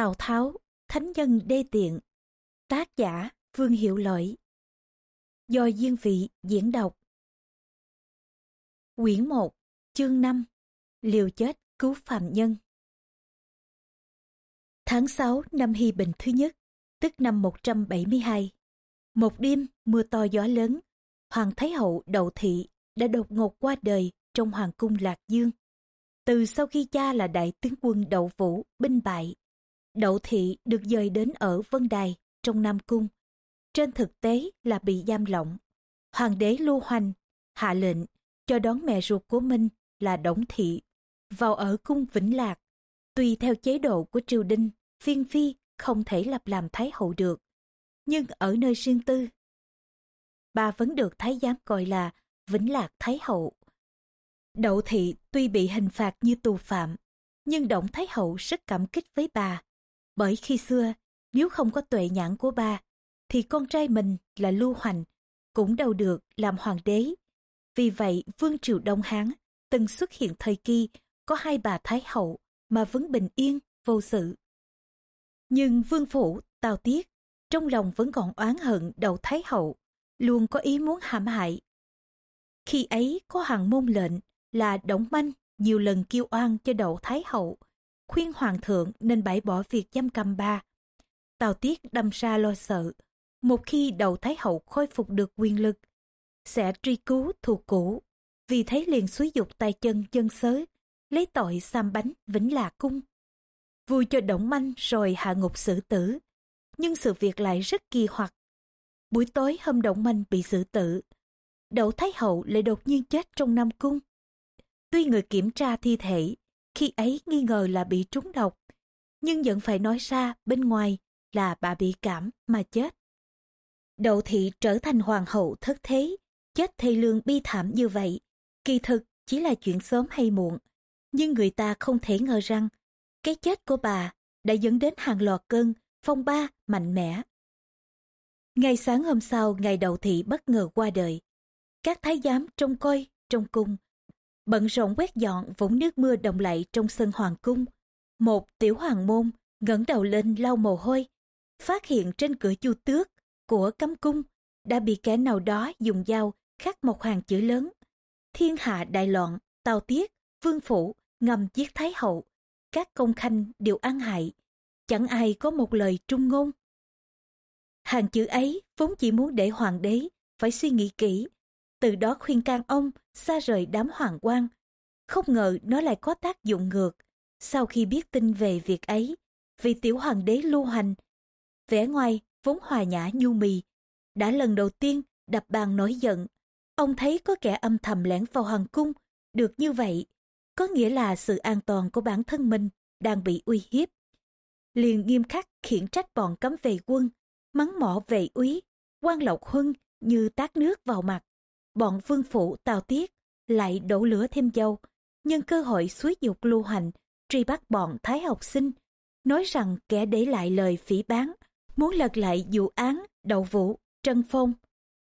Tào Tháo, Thánh nhân đê tiện. Tác giả Vương Hiệu Lợi. Do Diên Vị diễn đọc. Quyển 1, chương 5. Liều chết cứu phạm nhân. Tháng 6 năm Hy Bình thứ nhất, tức năm 172. Một đêm mưa to gió lớn, Hoàng Thái Hậu Đậu Thị đã đột ngột qua đời trong Hoàng cung Lạc Dương. Từ sau khi cha là đại tướng quân Đậu Vũ binh bại Đậu thị được dời đến ở Vân Đài, trong Nam Cung. Trên thực tế là bị giam lỏng. Hoàng đế Lưu Hoành hạ lệnh cho đón mẹ ruột của mình là Đổng Thị vào ở cung Vĩnh Lạc. Tùy theo chế độ của triều đình, phiên phi không thể lập làm thái hậu được. Nhưng ở nơi riêng tư, bà vẫn được thái giám gọi là Vĩnh Lạc Thái Hậu. Đậu Thị tuy bị hình phạt như tù phạm, nhưng Đổng Thái Hậu rất cảm kích với bà bởi khi xưa, nếu không có tuệ nhãn của ba, thì con trai mình là Lưu Hoành cũng đâu được làm hoàng đế. Vì vậy, Vương Triều Đông Hán từng xuất hiện thời kỳ có hai bà Thái Hậu mà vẫn bình yên, vô sự. Nhưng Vương Phủ, Tào Tiết, trong lòng vẫn còn oán hận đầu Thái Hậu, luôn có ý muốn hãm hại. Khi ấy có hàng môn lệnh là Đổng Manh nhiều lần kêu oan cho đậu Thái Hậu, khuyên hoàng thượng nên bãi bỏ việc giam cầm ba. Tào Tiết đâm ra lo sợ, một khi đầu Thái Hậu khôi phục được quyền lực, sẽ truy cứu thù cũ, vì thấy liền xúi dục tay chân chân sớ, lấy tội xăm bánh vĩnh lạc cung. Vui cho động manh rồi hạ ngục xử tử, nhưng sự việc lại rất kỳ hoặc. Buổi tối hôm động manh bị xử tử, đậu Thái Hậu lại đột nhiên chết trong Nam Cung. Tuy người kiểm tra thi thể khi ấy nghi ngờ là bị trúng độc, nhưng vẫn phải nói ra bên ngoài là bà bị cảm mà chết. Đậu thị trở thành hoàng hậu thất thế, chết thê lương bi thảm như vậy, kỳ thực chỉ là chuyện sớm hay muộn, nhưng người ta không thể ngờ rằng cái chết của bà đã dẫn đến hàng loạt cơn phong ba mạnh mẽ. Ngày sáng hôm sau, ngày đậu thị bất ngờ qua đời. Các thái giám trông coi, trong cung bận rộn quét dọn vũng nước mưa đồng lại trong sân hoàng cung. Một tiểu hoàng môn ngẩng đầu lên lau mồ hôi, phát hiện trên cửa chu tước của cấm cung đã bị kẻ nào đó dùng dao khắc một hàng chữ lớn. Thiên hạ đại loạn, tào tiết, vương phủ, ngầm giết thái hậu. Các công khanh đều ăn hại, chẳng ai có một lời trung ngôn. Hàng chữ ấy vốn chỉ muốn để hoàng đế phải suy nghĩ kỹ từ đó khuyên can ông xa rời đám hoàng quan. Không ngờ nó lại có tác dụng ngược. Sau khi biết tin về việc ấy, vị tiểu hoàng đế lưu hành, vẻ ngoài vốn hòa nhã nhu mì, đã lần đầu tiên đập bàn nổi giận. Ông thấy có kẻ âm thầm lẻn vào hoàng cung, được như vậy, có nghĩa là sự an toàn của bản thân mình đang bị uy hiếp. Liền nghiêm khắc khiển trách bọn cấm vệ quân, mắng mỏ vệ úy, quan lộc huân như tát nước vào mặt bọn vương phủ tào tiết lại đổ lửa thêm dầu, nhân cơ hội suối dục lưu hành, truy bắt bọn thái học sinh, nói rằng kẻ để lại lời phỉ bán, muốn lật lại vụ án đậu vũ, trân phong,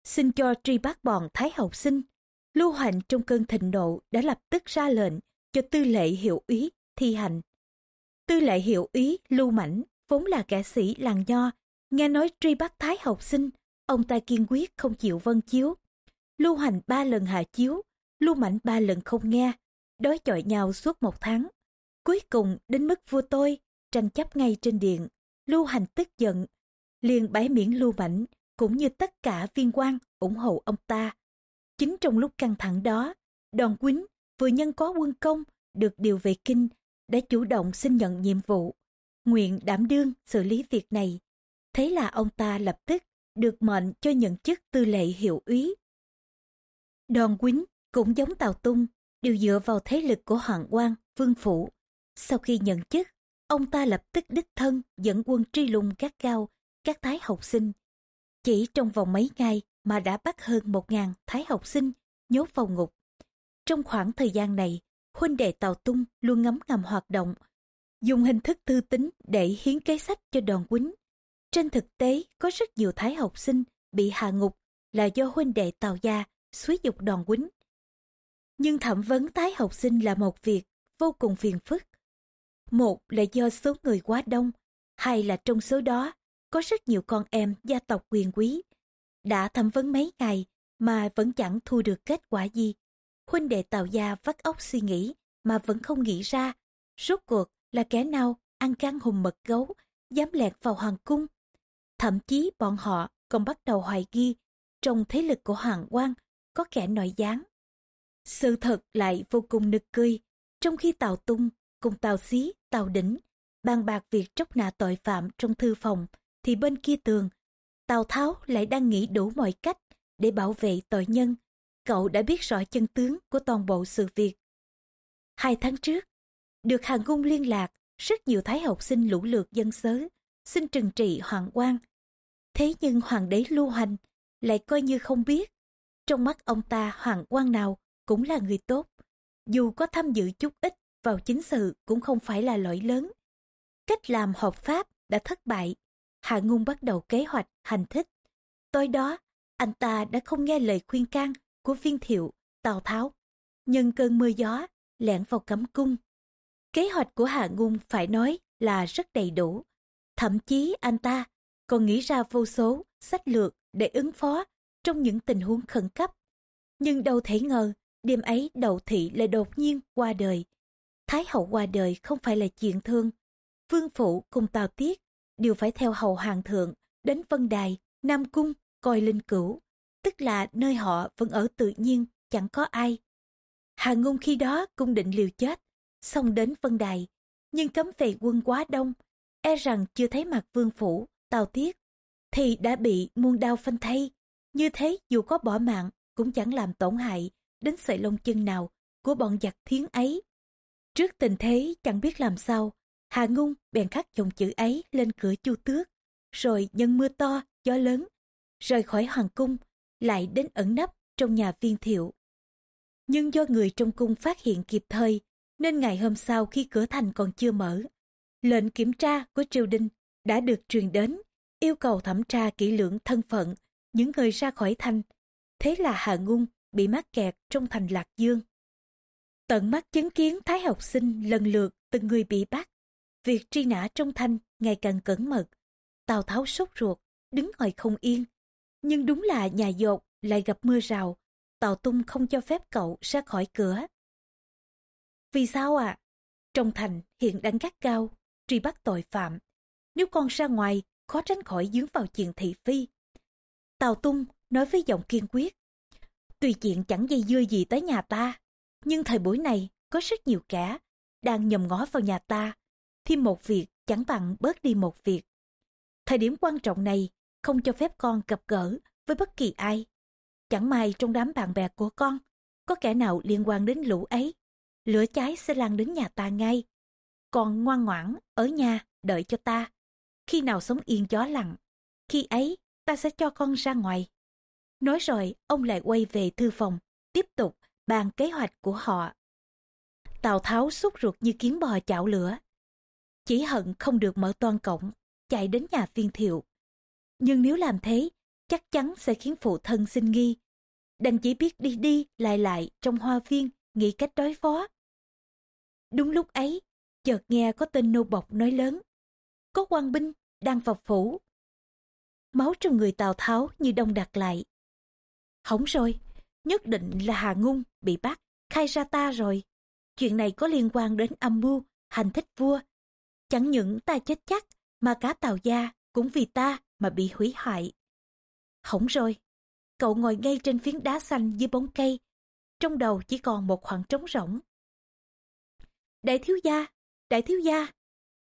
xin cho truy bắt bọn thái học sinh. Lưu hành trong cơn thịnh nộ đã lập tức ra lệnh cho tư lệ hiệu úy thi hành. Tư lệ hiệu úy Lưu Mảnh vốn là kẻ sĩ làng nho, nghe nói truy bắt thái học sinh, ông ta kiên quyết không chịu vân chiếu, Lưu Hành ba lần hạ chiếu, Lưu Mạnh ba lần không nghe, đối chọi nhau suốt một tháng. Cuối cùng đến mức vua tôi, tranh chấp ngay trên điện. Lưu Hành tức giận, liền bãi miễn Lưu Mạnh, cũng như tất cả viên quan ủng hộ ông ta. Chính trong lúc căng thẳng đó, đoàn quýnh vừa nhân có quân công được điều về kinh đã chủ động xin nhận nhiệm vụ, nguyện đảm đương xử lý việc này. Thế là ông ta lập tức được mệnh cho nhận chức tư lệ hiệu úy đòn quýnh cũng giống Tào Tung, đều dựa vào thế lực của Hoàng quan, Vương Phủ. Sau khi nhận chức, ông ta lập tức đích thân dẫn quân truy lùng các cao, các thái học sinh. Chỉ trong vòng mấy ngày mà đã bắt hơn một ngàn thái học sinh nhốt vào ngục. Trong khoảng thời gian này, huynh đệ Tào Tung luôn ngấm ngầm hoạt động, dùng hình thức thư tính để hiến kế sách cho đoàn quýnh. Trên thực tế, có rất nhiều thái học sinh bị hạ ngục là do huynh đệ Tào Gia suối dục đòn quýnh. Nhưng thẩm vấn tái học sinh là một việc vô cùng phiền phức. Một là do số người quá đông, hai là trong số đó có rất nhiều con em gia tộc quyền quý. Đã thẩm vấn mấy ngày mà vẫn chẳng thu được kết quả gì. Huynh đệ Tào Gia vắt óc suy nghĩ mà vẫn không nghĩ ra. Rốt cuộc là kẻ nào ăn gan hùng mật gấu, dám lẹt vào hoàng cung. Thậm chí bọn họ còn bắt đầu hoài nghi trong thế lực của hoàng quan có kẻ nội gián. Sự thật lại vô cùng nực cười, trong khi Tào Tung cùng Tào Xí, Tào Đỉnh bàn bạc việc tróc nạ tội phạm trong thư phòng, thì bên kia tường, Tào Tháo lại đang nghĩ đủ mọi cách để bảo vệ tội nhân. Cậu đã biết rõ chân tướng của toàn bộ sự việc. Hai tháng trước, được hàng cung liên lạc, rất nhiều thái học sinh lũ lượt dân sớ, xin trừng trị hoàng quan. Thế nhưng hoàng đế lưu hành lại coi như không biết. Trong mắt ông ta hoàng quan nào cũng là người tốt. Dù có tham dự chút ít vào chính sự cũng không phải là lỗi lớn. Cách làm hợp pháp đã thất bại. Hạ Ngung bắt đầu kế hoạch hành thích. Tối đó, anh ta đã không nghe lời khuyên can của viên thiệu, Tào Tháo. Nhân cơn mưa gió, lẻn vào cấm cung. Kế hoạch của Hạ Ngung phải nói là rất đầy đủ. Thậm chí anh ta còn nghĩ ra vô số sách lược để ứng phó trong những tình huống khẩn cấp. Nhưng đâu thể ngờ, đêm ấy đầu thị lại đột nhiên qua đời. Thái hậu qua đời không phải là chuyện thương. Vương Phụ cùng Tào Tiết đều phải theo hầu hoàng thượng đến Vân Đài, Nam Cung, coi linh cửu. Tức là nơi họ vẫn ở tự nhiên, chẳng có ai. Hà Ngôn khi đó cũng định liều chết, xong đến Vân Đài. Nhưng cấm về quân quá đông, e rằng chưa thấy mặt Vương Phủ, Tào Tiết, thì đã bị muôn đao phanh thay. Như thế dù có bỏ mạng cũng chẳng làm tổn hại đến sợi lông chân nào của bọn giặc thiến ấy. Trước tình thế chẳng biết làm sao, Hà Ngung bèn khắc dòng chữ ấy lên cửa chu tước, rồi nhân mưa to, gió lớn, rời khỏi hoàng cung, lại đến ẩn nấp trong nhà viên thiệu. Nhưng do người trong cung phát hiện kịp thời, nên ngày hôm sau khi cửa thành còn chưa mở, lệnh kiểm tra của triều đình đã được truyền đến, yêu cầu thẩm tra kỹ lưỡng thân phận những người ra khỏi thành. Thế là Hà Ngung bị mắc kẹt trong thành Lạc Dương. Tận mắt chứng kiến Thái học sinh lần lượt từng người bị bắt. Việc truy nã trong thanh ngày càng cẩn mật. Tào Tháo sốt ruột, đứng ngồi không yên. Nhưng đúng là nhà dột lại gặp mưa rào. Tào Tung không cho phép cậu ra khỏi cửa. Vì sao ạ? À? Trong thành hiện đang gắt cao, truy bắt tội phạm. Nếu con ra ngoài, khó tránh khỏi dướng vào chuyện thị phi. Tào Tung nói với giọng kiên quyết. Tuy chuyện chẳng dây dưa gì tới nhà ta, nhưng thời buổi này có rất nhiều kẻ đang nhầm ngó vào nhà ta. Thêm một việc chẳng bằng bớt đi một việc. Thời điểm quan trọng này không cho phép con gặp gỡ với bất kỳ ai. Chẳng may trong đám bạn bè của con có kẻ nào liên quan đến lũ ấy. Lửa cháy sẽ lan đến nhà ta ngay. Còn ngoan ngoãn ở nhà đợi cho ta. Khi nào sống yên gió lặng, khi ấy ta sẽ cho con ra ngoài. Nói rồi, ông lại quay về thư phòng, tiếp tục bàn kế hoạch của họ. Tào Tháo sốt ruột như kiến bò chảo lửa. Chỉ hận không được mở toan cổng, chạy đến nhà viên thiệu. Nhưng nếu làm thế, chắc chắn sẽ khiến phụ thân sinh nghi. Đành chỉ biết đi đi lại lại trong hoa viên, nghĩ cách đối phó. Đúng lúc ấy, chợt nghe có tên nô bộc nói lớn. Có quan binh đang vào phủ. Máu trong người Tào Tháo như đông đặc lại. Hỏng rồi, nhất định là Hà Ngung bị bắt, khai ra ta rồi. Chuyện này có liên quan đến âm mưu, hành thích vua. Chẳng những ta chết chắc, mà cả Tào Gia cũng vì ta mà bị hủy hại. Hỏng rồi, cậu ngồi ngay trên phiến đá xanh dưới bóng cây, trong đầu chỉ còn một khoảng trống rỗng. Đại thiếu gia, đại thiếu gia,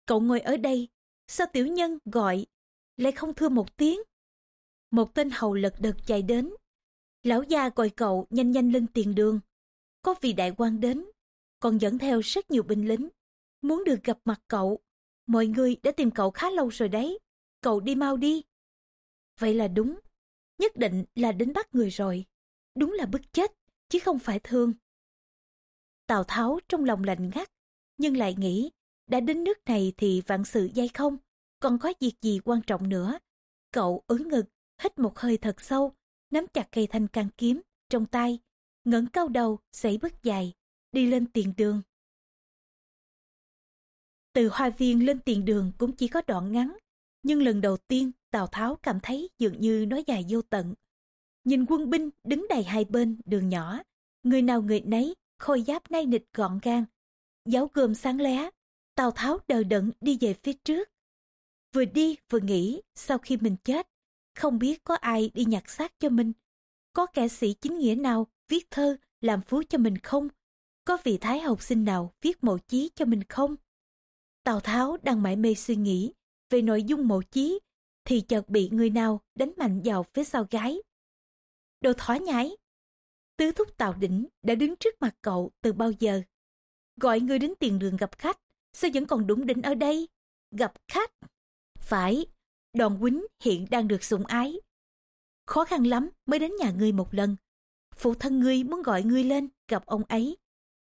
cậu ngồi ở đây, sao tiểu nhân gọi, lại không thưa một tiếng. Một tên hầu lật đật chạy đến, Lão gia gọi cậu nhanh nhanh lên tiền đường. Có vị đại quan đến, còn dẫn theo rất nhiều binh lính. Muốn được gặp mặt cậu. Mọi người đã tìm cậu khá lâu rồi đấy. Cậu đi mau đi. Vậy là đúng. Nhất định là đến bắt người rồi. Đúng là bức chết, chứ không phải thương. Tào Tháo trong lòng lạnh ngắt, nhưng lại nghĩ, đã đến nước này thì vạn sự dây không, còn có việc gì quan trọng nữa. Cậu ứng ngực, hít một hơi thật sâu, nắm chặt cây thanh can kiếm trong tay, ngẩng cao đầu, giãy bước dài, đi lên tiền đường. Từ hoa viên lên tiền đường cũng chỉ có đoạn ngắn, nhưng lần đầu tiên Tào Tháo cảm thấy dường như nó dài vô tận. Nhìn quân binh đứng đầy hai bên đường nhỏ, người nào người nấy, khôi giáp nay nịch gọn gàng. Giáo gươm sáng lé, Tào Tháo đờ đẫn đi về phía trước. Vừa đi vừa nghĩ sau khi mình chết, không biết có ai đi nhặt xác cho mình. Có kẻ sĩ chính nghĩa nào viết thơ làm phú cho mình không? Có vị thái học sinh nào viết mộ chí cho mình không? Tào Tháo đang mải mê suy nghĩ về nội dung mộ chí thì chợt bị người nào đánh mạnh vào phía sau gái. Đồ thỏ nhái! Tứ thúc Tào Đỉnh đã đứng trước mặt cậu từ bao giờ? Gọi người đến tiền đường gặp khách, sao vẫn còn đúng đỉnh ở đây? Gặp khách! Phải, đòn quýnh hiện đang được sủng ái. Khó khăn lắm mới đến nhà ngươi một lần. Phụ thân ngươi muốn gọi ngươi lên gặp ông ấy.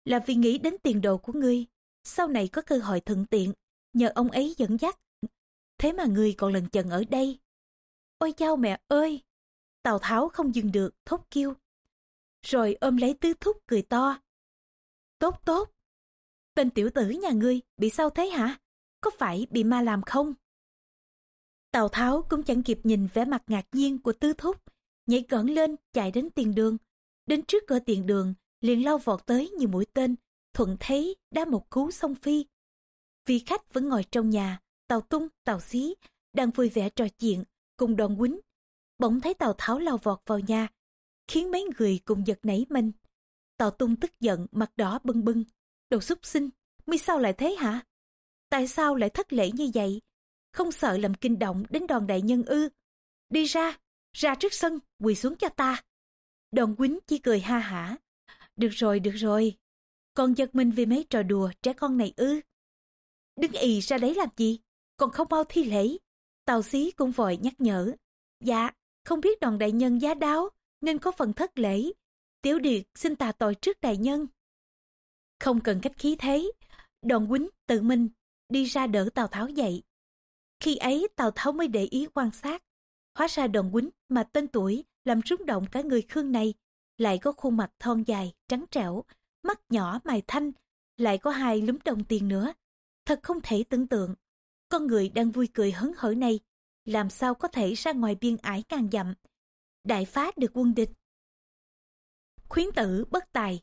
Là vì nghĩ đến tiền đồ của ngươi. Sau này có cơ hội thuận tiện, nhờ ông ấy dẫn dắt. Thế mà ngươi còn lần chần ở đây. Ôi chao mẹ ơi! Tào Tháo không dừng được, thốt kêu. Rồi ôm lấy tứ thúc cười to. Tốt tốt! Tên tiểu tử nhà ngươi bị sao thế hả? Có phải bị ma làm không? Tào Tháo cũng chẳng kịp nhìn vẻ mặt ngạc nhiên của Tư thúc, nhảy cẩn lên chạy đến tiền đường. Đến trước cửa tiền đường, liền lao vọt tới như mũi tên, thuận thấy đá một cú song phi. Vị khách vẫn ngồi trong nhà, Tào Tung, Tào Xí đang vui vẻ trò chuyện cùng đoàn quýnh. Bỗng thấy Tào Tháo lao vọt vào nhà, khiến mấy người cùng giật nảy mình. Tào Tung tức giận, mặt đỏ bưng bưng. Đồ xúc sinh, mi sao lại thế hả? Tại sao lại thất lễ như vậy? Không sợ làm kinh động đến đoàn đại nhân ư. Đi ra, ra trước sân, quỳ xuống cho ta. Đoàn quýnh chỉ cười ha hả. Được rồi, được rồi. Còn giật mình vì mấy trò đùa trẻ con này ư. Đứng ì ra đấy làm gì? Còn không mau thi lễ. Tàu xí cũng vội nhắc nhở. Dạ, không biết đoàn đại nhân giá đáo, nên có phần thất lễ. Tiểu Điệt xin tà tội trước đại nhân. Không cần cách khí thế, đoàn quýnh tự mình đi ra đỡ Tào Tháo dậy. Khi ấy Tào Tháo mới để ý quan sát. Hóa ra đoàn quýnh mà tên tuổi làm rung động cả người Khương này. Lại có khuôn mặt thon dài, trắng trẻo, mắt nhỏ mày thanh, lại có hai lúm đồng tiền nữa. Thật không thể tưởng tượng. Con người đang vui cười hớn hở này, làm sao có thể ra ngoài biên ải ngàn dặm. Đại phá được quân địch. Khuyến tử bất tài,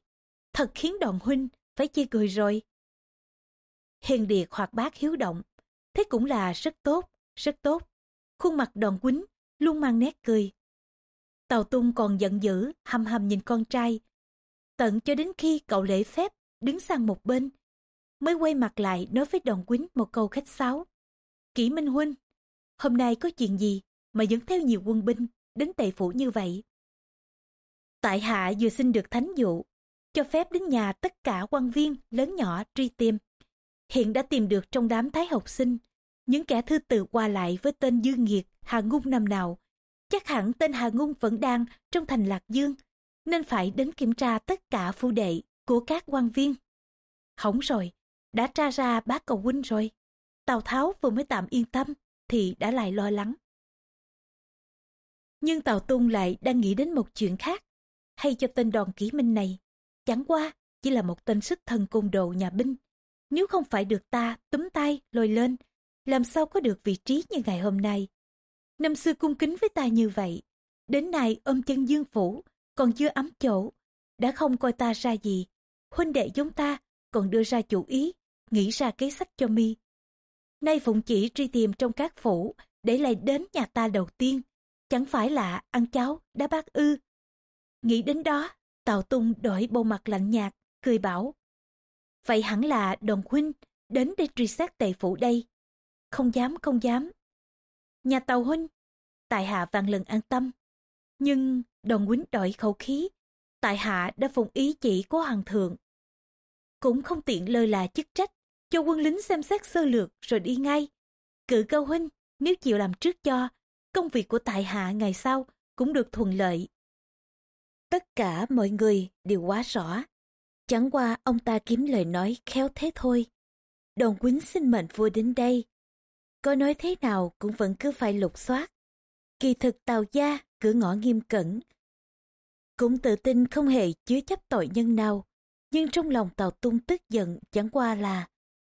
thật khiến đoàn huynh phải chia cười rồi. Hiền địa hoạt bát hiếu động, Thế cũng là rất tốt, rất tốt. Khuôn mặt đòn quýnh luôn mang nét cười. Tàu tung còn giận dữ, hầm hầm nhìn con trai. Tận cho đến khi cậu lễ phép đứng sang một bên, mới quay mặt lại nói với đòn quýnh một câu khách sáo. Kỷ Minh Huynh, hôm nay có chuyện gì mà dẫn theo nhiều quân binh đến tề phủ như vậy? Tại hạ vừa xin được thánh dụ, cho phép đến nhà tất cả quan viên lớn nhỏ truy tìm hiện đã tìm được trong đám thái học sinh những kẻ thư từ qua lại với tên Dương Nghiệt, Hà Ngung năm nào. Chắc hẳn tên Hà Ngung vẫn đang trong thành Lạc Dương, nên phải đến kiểm tra tất cả phu đệ của các quan viên. Hỏng rồi, đã tra ra bác cầu huynh rồi. Tào Tháo vừa mới tạm yên tâm, thì đã lại lo lắng. Nhưng Tào Tung lại đang nghĩ đến một chuyện khác. Hay cho tên đoàn kỹ minh này, chẳng qua chỉ là một tên sức thần côn đồ nhà binh nếu không phải được ta túm tay lôi lên, làm sao có được vị trí như ngày hôm nay. Năm xưa cung kính với ta như vậy, đến nay ôm chân dương phủ, còn chưa ấm chỗ, đã không coi ta ra gì. Huynh đệ giống ta còn đưa ra chủ ý, nghĩ ra kế sách cho mi. Nay Phụng chỉ truy tìm trong các phủ để lại đến nhà ta đầu tiên, chẳng phải là ăn cháo đã bác ư. Nghĩ đến đó, Tào Tung đổi bộ mặt lạnh nhạt, cười bảo. Vậy hẳn là đồng huynh đến để truy xét tề phụ đây. Không dám, không dám. Nhà tàu huynh, tại hạ vạn lần an tâm. Nhưng đồng huynh đổi khẩu khí, tại hạ đã phụng ý chỉ của hoàng thượng. Cũng không tiện lơ là chức trách, cho quân lính xem xét sơ lược rồi đi ngay. Cự cao huynh, nếu chịu làm trước cho, công việc của tại hạ ngày sau cũng được thuận lợi. Tất cả mọi người đều quá rõ Chẳng qua ông ta kiếm lời nói khéo thế thôi. Đồng quýnh xin mệnh vua đến đây. Có nói thế nào cũng vẫn cứ phải lục soát. Kỳ thực tàu gia cửa ngõ nghiêm cẩn. Cũng tự tin không hề chứa chấp tội nhân nào. Nhưng trong lòng tàu tung tức giận chẳng qua là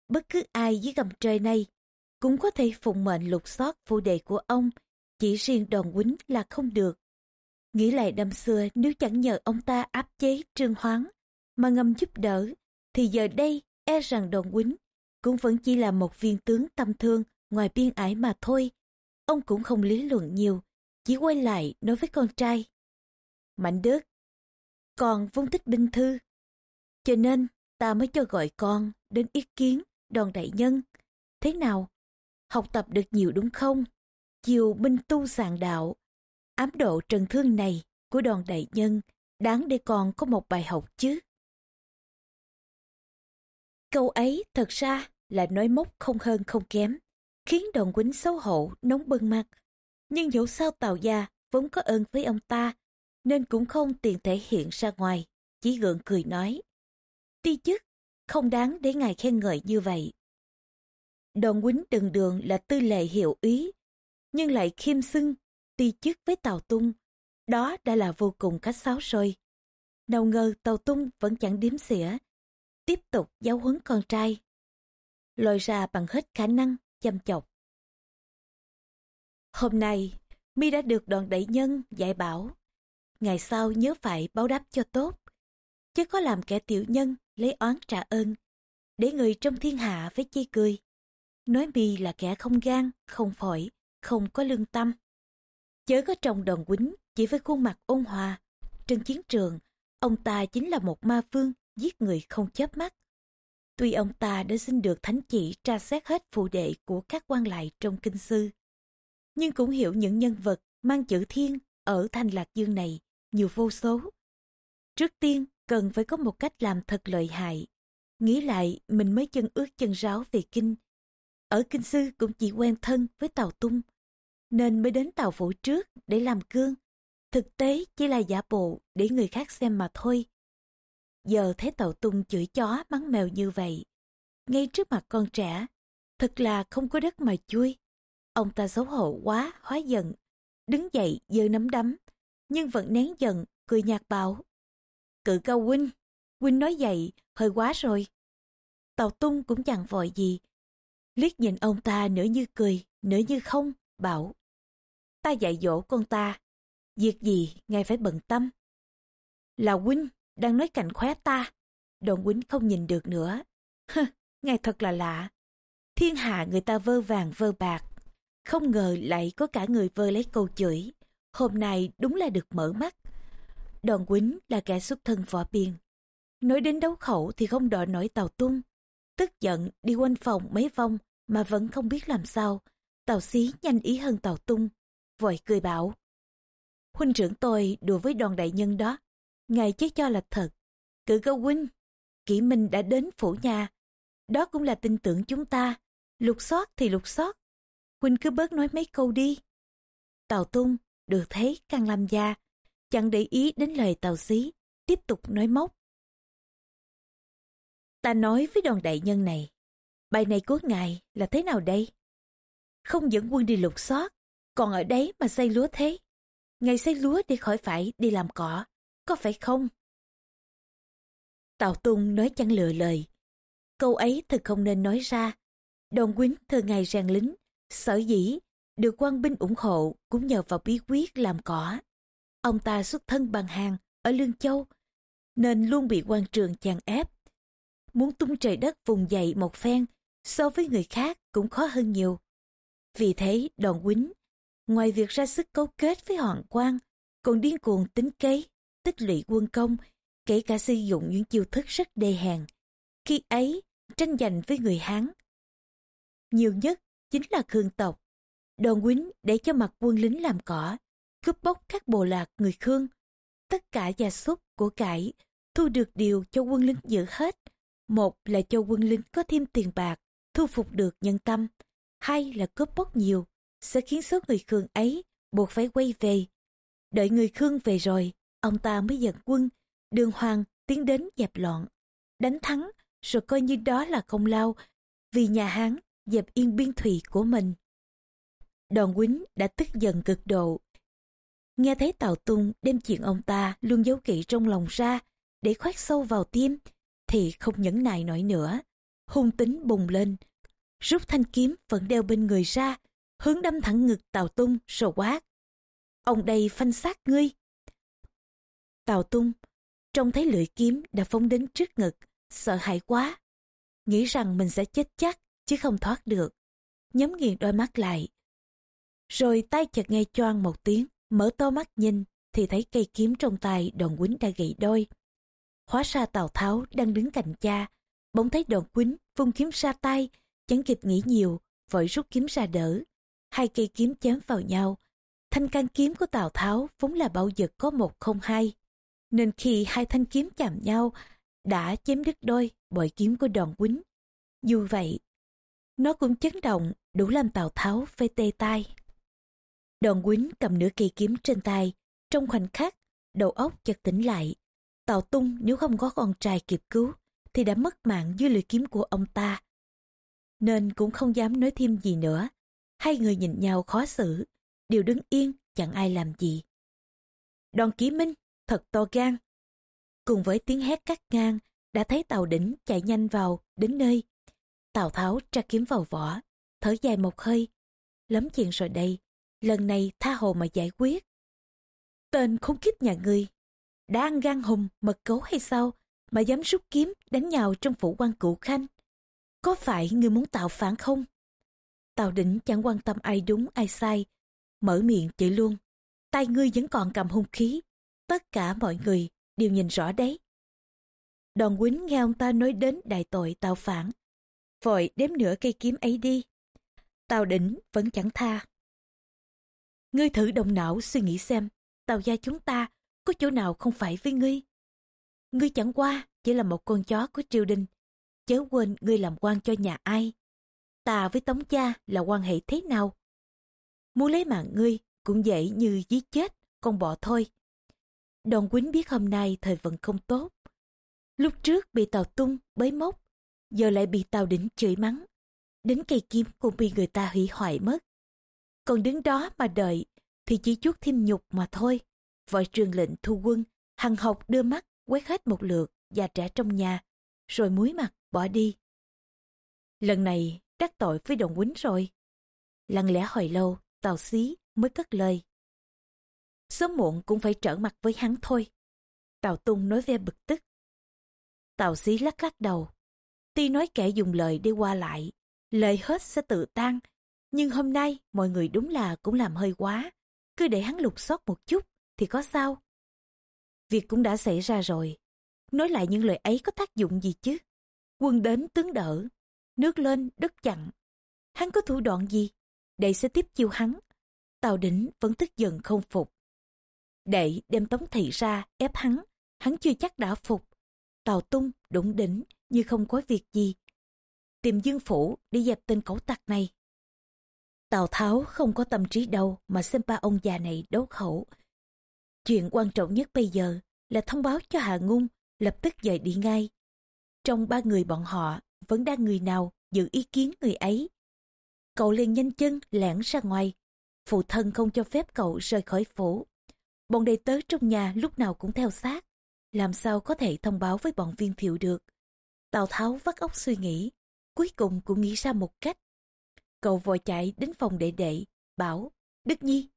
bất cứ ai dưới gầm trời này cũng có thể phụng mệnh lục soát vô đệ của ông, chỉ riêng đòn quýnh là không được. Nghĩ lại năm xưa nếu chẳng nhờ ông ta áp chế trương hoáng mà ngầm giúp đỡ, thì giờ đây e rằng đoàn quýnh cũng vẫn chỉ là một viên tướng tâm thương ngoài biên ải mà thôi. Ông cũng không lý luận nhiều, chỉ quay lại nói với con trai. Mạnh đức, còn vốn thích binh thư. Cho nên ta mới cho gọi con đến ý kiến đoàn đại nhân. Thế nào? Học tập được nhiều đúng không? Chiều binh tu sàng đạo, ám độ trần thương này của đoàn đại nhân đáng để con có một bài học chứ. Câu ấy thật ra là nói mốc không hơn không kém, khiến đoàn quýnh xấu hổ, nóng bừng mặt. Nhưng dẫu sao Tào Gia vốn có ơn với ông ta, nên cũng không tiền thể hiện ra ngoài, chỉ gượng cười nói. Ti chức, không đáng để ngài khen ngợi như vậy. Đoàn quýnh đường đường là tư lệ hiệu ý, nhưng lại khiêm xưng, ti chức với Tào Tung. Đó đã là vô cùng khách sáo rồi. Nào ngờ tàu Tung vẫn chẳng điếm xỉa, tiếp tục giáo huấn con trai. Lôi ra bằng hết khả năng, chăm chọc. Hôm nay, mi đã được đoàn đại nhân dạy bảo. Ngày sau nhớ phải báo đáp cho tốt. Chứ có làm kẻ tiểu nhân lấy oán trả ơn. Để người trong thiên hạ phải chê cười. Nói mi là kẻ không gan, không phổi, không có lương tâm. Chớ có trồng đòn quýnh chỉ với khuôn mặt ôn hòa. Trên chiến trường, ông ta chính là một ma vương giết người không chớp mắt. Tuy ông ta đã xin được thánh chỉ tra xét hết phụ đệ của các quan lại trong kinh sư, nhưng cũng hiểu những nhân vật mang chữ thiên ở thanh lạc dương này nhiều vô số. Trước tiên, cần phải có một cách làm thật lợi hại. Nghĩ lại, mình mới chân ướt chân ráo về kinh. Ở kinh sư cũng chỉ quen thân với Tàu Tung, nên mới đến Tàu phủ trước để làm cương. Thực tế chỉ là giả bộ để người khác xem mà thôi. Giờ thấy Tàu Tung chửi chó mắng mèo như vậy, ngay trước mặt con trẻ, thật là không có đất mà chui. Ông ta xấu hổ quá, hóa giận, đứng dậy giơ nắm đấm, nhưng vẫn nén giận, cười nhạt bảo. Cự cao huynh, huynh nói vậy, hơi quá rồi. Tàu tung cũng chẳng vội gì. Liếc nhìn ông ta nửa như cười, nửa như không, bảo. Ta dạy dỗ con ta, việc gì ngài phải bận tâm. Là huynh đang nói cạnh khóe ta. Đồn quýnh không nhìn được nữa. Hừ, ngài thật là lạ. Thiên hạ người ta vơ vàng vơ bạc. Không ngờ lại có cả người vơ lấy câu chửi. Hôm nay đúng là được mở mắt. Đòn quýnh là kẻ xuất thân võ biên. Nói đến đấu khẩu thì không đòi nổi tàu tung. Tức giận đi quanh phòng mấy vòng mà vẫn không biết làm sao. Tàu xí nhanh ý hơn tàu tung. Vội cười bảo. Huynh trưởng tôi đùa với đoàn đại nhân đó. Ngài chứ cho là thật. Cự câu huynh, kỷ minh đã đến phủ nhà. Đó cũng là tin tưởng chúng ta. Lục soát thì lục soát. Huynh cứ bớt nói mấy câu đi. Tàu tung, được thấy càng làm gia, chẳng để ý đến lời tàu xí, tiếp tục nói móc. Ta nói với đoàn đại nhân này, bài này của ngài là thế nào đây? Không dẫn quân đi lục soát, còn ở đấy mà xây lúa thế. Ngài xây lúa để khỏi phải đi làm cỏ, có phải không? Tào Tung nói chẳng lựa lời. Câu ấy thật không nên nói ra. Đoàn quýnh thơ ngày rèn lính, sở dĩ được quan binh ủng hộ cũng nhờ vào bí quyết làm cỏ. Ông ta xuất thân bằng hàng ở Lương Châu, nên luôn bị quan trường chàng ép. Muốn tung trời đất vùng dậy một phen, so với người khác cũng khó hơn nhiều. Vì thế đòn quýnh, ngoài việc ra sức cấu kết với hoàng quan, còn điên cuồng tính kế, tích lũy quân công, kể cả sử dụng những chiêu thức rất đê hèn. Khi ấy, tranh giành với người Hán. Nhiều nhất chính là Khương tộc. Đòn quýnh để cho mặt quân lính làm cỏ, cướp bóc các bộ lạc người Khương. Tất cả gia súc của cải thu được điều cho quân lính giữ hết. Một là cho quân lính có thêm tiền bạc, thu phục được nhân tâm. Hai là cướp bóc nhiều, sẽ khiến số người Khương ấy buộc phải quay về. Đợi người Khương về rồi, ông ta mới dẫn quân, đường hoàng tiến đến dẹp loạn. Đánh thắng, rồi coi như đó là công lao, vì nhà Hán dẹp yên biên thủy của mình. Đoàn quýnh đã tức giận cực độ. Nghe thấy Tào Tung đem chuyện ông ta luôn giấu kỹ trong lòng ra để khoét sâu vào tim, thì không nhẫn nại nổi nữa. hung tính bùng lên. Rút thanh kiếm vẫn đeo bên người ra, hướng đâm thẳng ngực Tào Tung rồi quát. Ông đây phanh xác ngươi. Tào Tung, trông thấy lưỡi kiếm đã phóng đến trước ngực, sợ hãi quá. Nghĩ rằng mình sẽ chết chắc, chứ không thoát được. Nhắm nghiền đôi mắt lại. Rồi tay chợt nghe choang một tiếng, mở to mắt nhìn, thì thấy cây kiếm trong tay đòn quýnh đã gãy đôi. Hóa ra Tào Tháo đang đứng cạnh cha, bỗng thấy đòn quýnh vung kiếm ra tay, chẳng kịp nghĩ nhiều, vội rút kiếm ra đỡ. Hai cây kiếm chém vào nhau. Thanh can kiếm của Tào Tháo vốn là bảo vật có một không hai. Nên khi hai thanh kiếm chạm nhau, đã chém đứt đôi bội kiếm của Đoàn quýnh. Dù vậy, nó cũng chấn động đủ làm Tào Tháo phải tê tai. Đoàn quýnh cầm nửa cây kiếm trên tay, trong khoảnh khắc, đầu óc chợt tỉnh lại. Tào Tung nếu không có con trai kịp cứu, thì đã mất mạng dưới lưỡi kiếm của ông ta. Nên cũng không dám nói thêm gì nữa. Hai người nhìn nhau khó xử, đều đứng yên, chẳng ai làm gì. Đoàn ký minh, thật to gan. Cùng với tiếng hét cắt ngang, đã thấy tàu đỉnh chạy nhanh vào, đến nơi. Tào Tháo tra kiếm vào vỏ, thở dài một hơi. Lắm chuyện rồi đây, lần này tha hồ mà giải quyết. Tên khốn kiếp nhà ngươi, đã ăn gan hùng mật cấu hay sao mà dám rút kiếm đánh nhào trong phủ quan cửu khanh? Có phải ngươi muốn tạo phản không? Tào đỉnh chẳng quan tâm ai đúng ai sai, mở miệng chửi luôn. Tay ngươi vẫn còn cầm hung khí, tất cả mọi người đều nhìn rõ đấy. Đòn quýnh nghe ông ta nói đến đại tội tào phản, vội đếm nửa cây kiếm ấy đi. Tào đỉnh vẫn chẳng tha. Ngươi thử động não suy nghĩ xem, tàu gia chúng ta có chỗ nào không phải với ngươi. Ngươi chẳng qua chỉ là một con chó của triều đình, chớ quên ngươi làm quan cho nhà ai. Ta với Tống Gia là quan hệ thế nào? Muốn lấy mạng ngươi cũng dễ như giết chết, con bọ thôi. Đòn quýnh biết hôm nay thời vận không tốt. Lúc trước bị tàu tung, bới mốc, giờ lại bị tàu đỉnh chửi mắng. Đến cây kiếm cũng bị người ta hủy hoại mất. Còn đứng đó mà đợi thì chỉ chút thêm nhục mà thôi. Vội trường lệnh thu quân, hằng học đưa mắt quét hết một lượt già trẻ trong nhà, rồi muối mặt bỏ đi. Lần này đắc tội với đồng quýnh rồi. Lặng lẽ hồi lâu, tàu xí mới cất lời. Sớm muộn cũng phải trở mặt với hắn thôi. Tào Tung nói ve bực tức. Tào xí lắc lắc đầu. Tuy nói kẻ dùng lời đi qua lại, lời hết sẽ tự tan. Nhưng hôm nay mọi người đúng là cũng làm hơi quá. Cứ để hắn lục xót một chút thì có sao? Việc cũng đã xảy ra rồi. Nói lại những lời ấy có tác dụng gì chứ? Quân đến tướng đỡ, nước lên đất chặn. Hắn có thủ đoạn gì? Đây sẽ tiếp chiêu hắn. Tào đỉnh vẫn tức giận không phục. Đệ đem tống thị ra ép hắn, hắn chưa chắc đã phục. Tào tung đụng đỉnh như không có việc gì. Tìm dương phủ để dẹp tên cẩu tặc này. Tào Tháo không có tâm trí đâu mà xem ba ông già này đấu khẩu. Chuyện quan trọng nhất bây giờ là thông báo cho Hà Ngung lập tức dời đi ngay. Trong ba người bọn họ vẫn đang người nào giữ ý kiến người ấy. Cậu liền nhanh chân lẻn ra ngoài. Phụ thân không cho phép cậu rời khỏi phủ. Bọn đầy tớ trong nhà lúc nào cũng theo sát. Làm sao có thể thông báo với bọn viên thiệu được. Tào Tháo vắt óc suy nghĩ. Cuối cùng cũng nghĩ ra một cách. Cậu vội chạy đến phòng đệ đệ, bảo, Đức Nhi,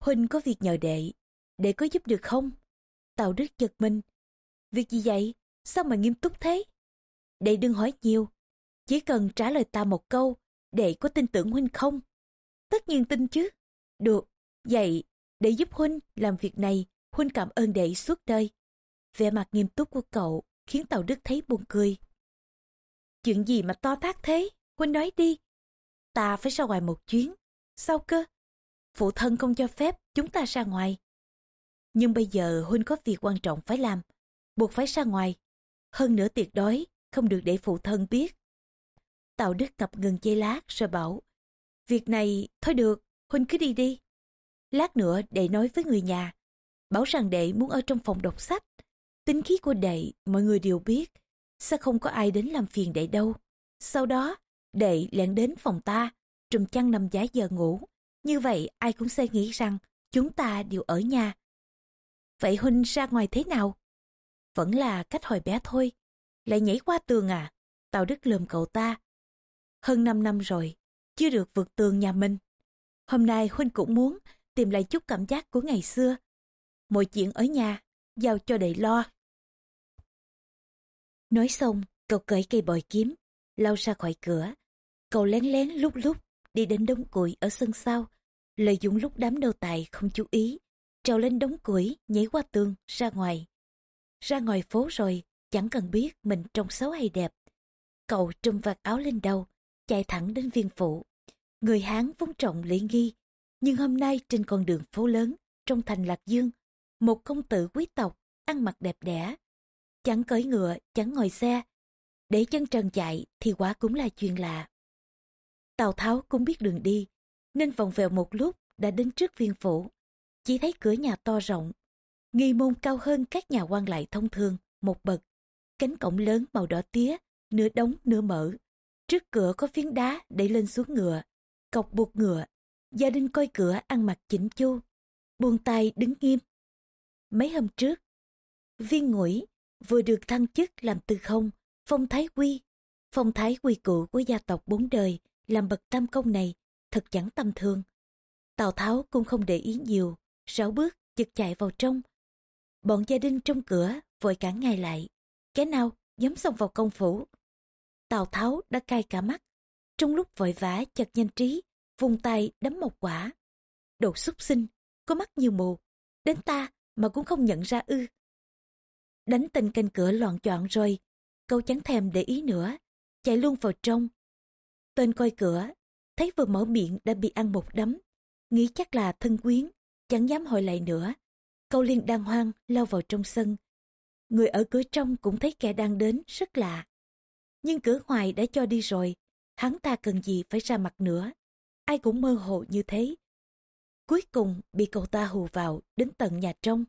Huynh có việc nhờ đệ, đệ có giúp được không? Tào Đức giật mình, việc gì vậy, sao mà nghiêm túc thế? Đệ đừng hỏi nhiều, chỉ cần trả lời ta một câu, đệ có tin tưởng Huynh không? Tất nhiên tin chứ. Được, vậy, để giúp Huynh làm việc này, Huynh cảm ơn đệ suốt đời. Vẻ mặt nghiêm túc của cậu khiến tàu Đức thấy buồn cười. Chuyện gì mà to tát thế? Huynh nói đi, ta phải ra ngoài một chuyến. Sao cơ? Phụ thân không cho phép chúng ta ra ngoài. Nhưng bây giờ Huynh có việc quan trọng phải làm, buộc phải ra ngoài. Hơn nữa tuyệt đối, không được để phụ thân biết. Tào Đức ngập ngừng chê lát rồi bảo, việc này thôi được, Huynh cứ đi đi. Lát nữa đệ nói với người nhà, bảo rằng đệ muốn ở trong phòng đọc sách. Tính khí của đệ mọi người đều biết, sẽ không có ai đến làm phiền đệ đâu. Sau đó, đệ lẻn đến phòng ta, trùm chăn nằm giá giờ ngủ. Như vậy ai cũng sẽ nghĩ rằng chúng ta đều ở nhà. Vậy Huynh ra ngoài thế nào? Vẫn là cách hồi bé thôi. Lại nhảy qua tường à? Tào Đức lườm cậu ta. Hơn 5 năm rồi, chưa được vượt tường nhà mình. Hôm nay Huynh cũng muốn tìm lại chút cảm giác của ngày xưa. Mọi chuyện ở nhà, giao cho đệ lo. Nói xong, cậu cởi cây bòi kiếm, lao ra khỏi cửa. Cậu lén lén lúc lúc đi đến đống củi ở sân sau, lợi dụng lúc đám đầu tài không chú ý, trèo lên đống củi, nhảy qua tường, ra ngoài. Ra ngoài phố rồi, chẳng cần biết mình trông xấu hay đẹp. Cậu trùm vạt áo lên đầu, chạy thẳng đến viên phủ. Người Hán vốn trọng lễ nghi, nhưng hôm nay trên con đường phố lớn, trong thành Lạc Dương, một công tử quý tộc, ăn mặc đẹp đẽ, chẳng cưỡi ngựa, chẳng ngồi xe. Để chân trần chạy thì quả cũng là chuyện lạ. Tào Tháo cũng biết đường đi, nên vòng vèo một lúc đã đến trước viên phủ. Chỉ thấy cửa nhà to rộng, nghi môn cao hơn các nhà quan lại thông thường, một bậc. Cánh cổng lớn màu đỏ tía, nửa đóng nửa mở. Trước cửa có phiến đá để lên xuống ngựa, cọc buộc ngựa. Gia đình coi cửa ăn mặc chỉnh chu, buông tay đứng nghiêm. Mấy hôm trước, viên ngũi vừa được thăng chức làm tư không, phong thái quy. Phong thái quy cụ của gia tộc bốn đời làm bậc tam công này thật chẳng tầm thường. Tào Tháo cũng không để ý nhiều, sáu bước chực chạy vào trong. Bọn gia đình trong cửa vội cản ngay lại. Cái nào dám xông vào công phủ. Tào Tháo đã cay cả mắt. Trong lúc vội vã chật nhanh trí, vùng tay đấm một quả. Đồ xúc sinh, có mắt như mù. Đến ta mà cũng không nhận ra ư. Đánh tên canh cửa loạn choạng rồi. Câu chẳng thèm để ý nữa. Chạy luôn vào trong. Tên coi cửa, thấy vừa mở miệng đã bị ăn một đấm. Nghĩ chắc là thân quyến, chẳng dám hỏi lại nữa. Câu liên đang hoang lao vào trong sân. Người ở cửa trong cũng thấy kẻ đang đến rất lạ. Nhưng cửa ngoài đã cho đi rồi, hắn ta cần gì phải ra mặt nữa. Ai cũng mơ hồ như thế. Cuối cùng bị cậu ta hù vào đến tận nhà trong.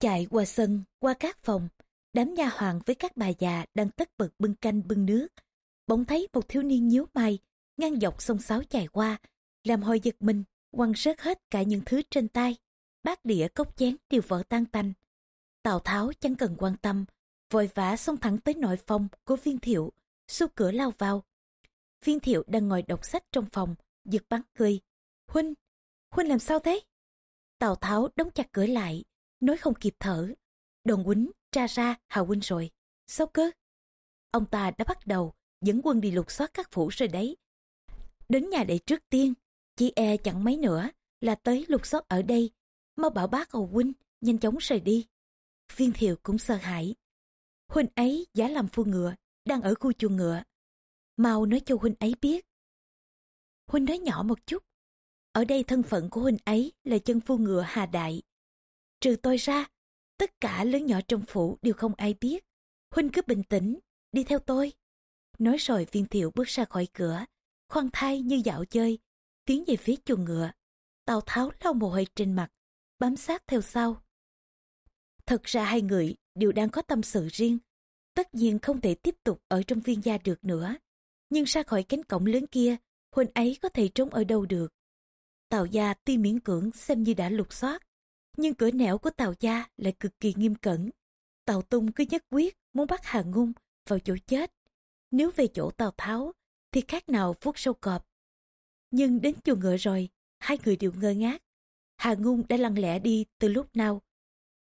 Chạy qua sân, qua các phòng, đám nha hoàng với các bà già đang tất bật bưng canh bưng nước. Bỗng thấy một thiếu niên nhíu mày, ngang dọc sông sáo chạy qua, làm hồi giật mình, quăng rớt hết cả những thứ trên tay. Bát đĩa cốc chén đều vỡ tan tành. Tào Tháo chẳng cần quan tâm, vội vã xông thẳng tới nội phòng của viên thiệu, xô cửa lao vào. Viên thiệu đang ngồi đọc sách trong phòng, giật bắn cười. Huynh, Huynh làm sao thế? Tào Tháo đóng chặt cửa lại, nói không kịp thở. Đồn quýnh tra ra Hào Huynh rồi. Sao cơ? Ông ta đã bắt đầu dẫn quân đi lục soát các phủ rồi đấy. Đến nhà đệ trước tiên, chỉ e chẳng mấy nữa là tới lục soát ở đây. Mau bảo bác Hầu Huynh nhanh chóng rời đi. Viên thiệu cũng sợ hãi. Huynh ấy giả làm phu ngựa, đang ở khu chuồng ngựa. Mau nói cho Huynh ấy biết. Huynh nói nhỏ một chút. Ở đây thân phận của Huynh ấy là chân phu ngựa Hà Đại. Trừ tôi ra, tất cả lớn nhỏ trong phủ đều không ai biết. Huynh cứ bình tĩnh, đi theo tôi. Nói rồi viên thiệu bước ra khỏi cửa, khoan thai như dạo chơi, tiến về phía chuồng ngựa. Tào Tháo lau mồ hôi trên mặt, bám sát theo sau. Thật ra hai người đều đang có tâm sự riêng, tất nhiên không thể tiếp tục ở trong viên gia được nữa. Nhưng ra khỏi cánh cổng lớn kia, huynh ấy có thể trốn ở đâu được. Tào gia tuy miễn cưỡng xem như đã lục soát, nhưng cửa nẻo của Tào gia lại cực kỳ nghiêm cẩn. Tào Tung cứ nhất quyết muốn bắt Hà Ngung vào chỗ chết. Nếu về chỗ Tào Tháo thì khác nào vuốt sâu cọp. Nhưng đến chuồng ngựa rồi, hai người đều ngơ ngác. Hà Ngung đã lặng lẽ đi từ lúc nào.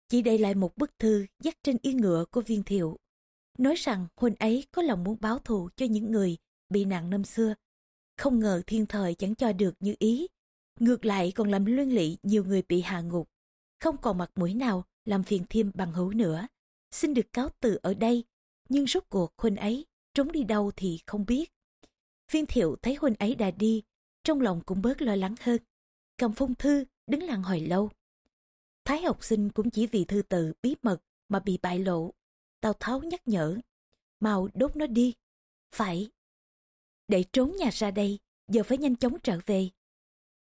Chỉ để lại một bức thư dắt trên yên ngựa của viên thiệu. Nói rằng huynh ấy có lòng muốn báo thù cho những người bị nạn năm xưa. Không ngờ thiên thời chẳng cho được như ý. Ngược lại còn làm luyên lị nhiều người bị hạ ngục. Không còn mặt mũi nào làm phiền thêm bằng hữu nữa. Xin được cáo từ ở đây. Nhưng rốt cuộc huynh ấy trốn đi đâu thì không biết. Viên thiệu thấy huynh ấy đã đi, trong lòng cũng bớt lo lắng hơn. Cầm phong thư, đứng lặng hồi lâu. Thái học sinh cũng chỉ vì thư tự bí mật mà bị bại lộ. Tào Tháo nhắc nhở. Mau đốt nó đi. Phải. Để trốn nhà ra đây, giờ phải nhanh chóng trở về.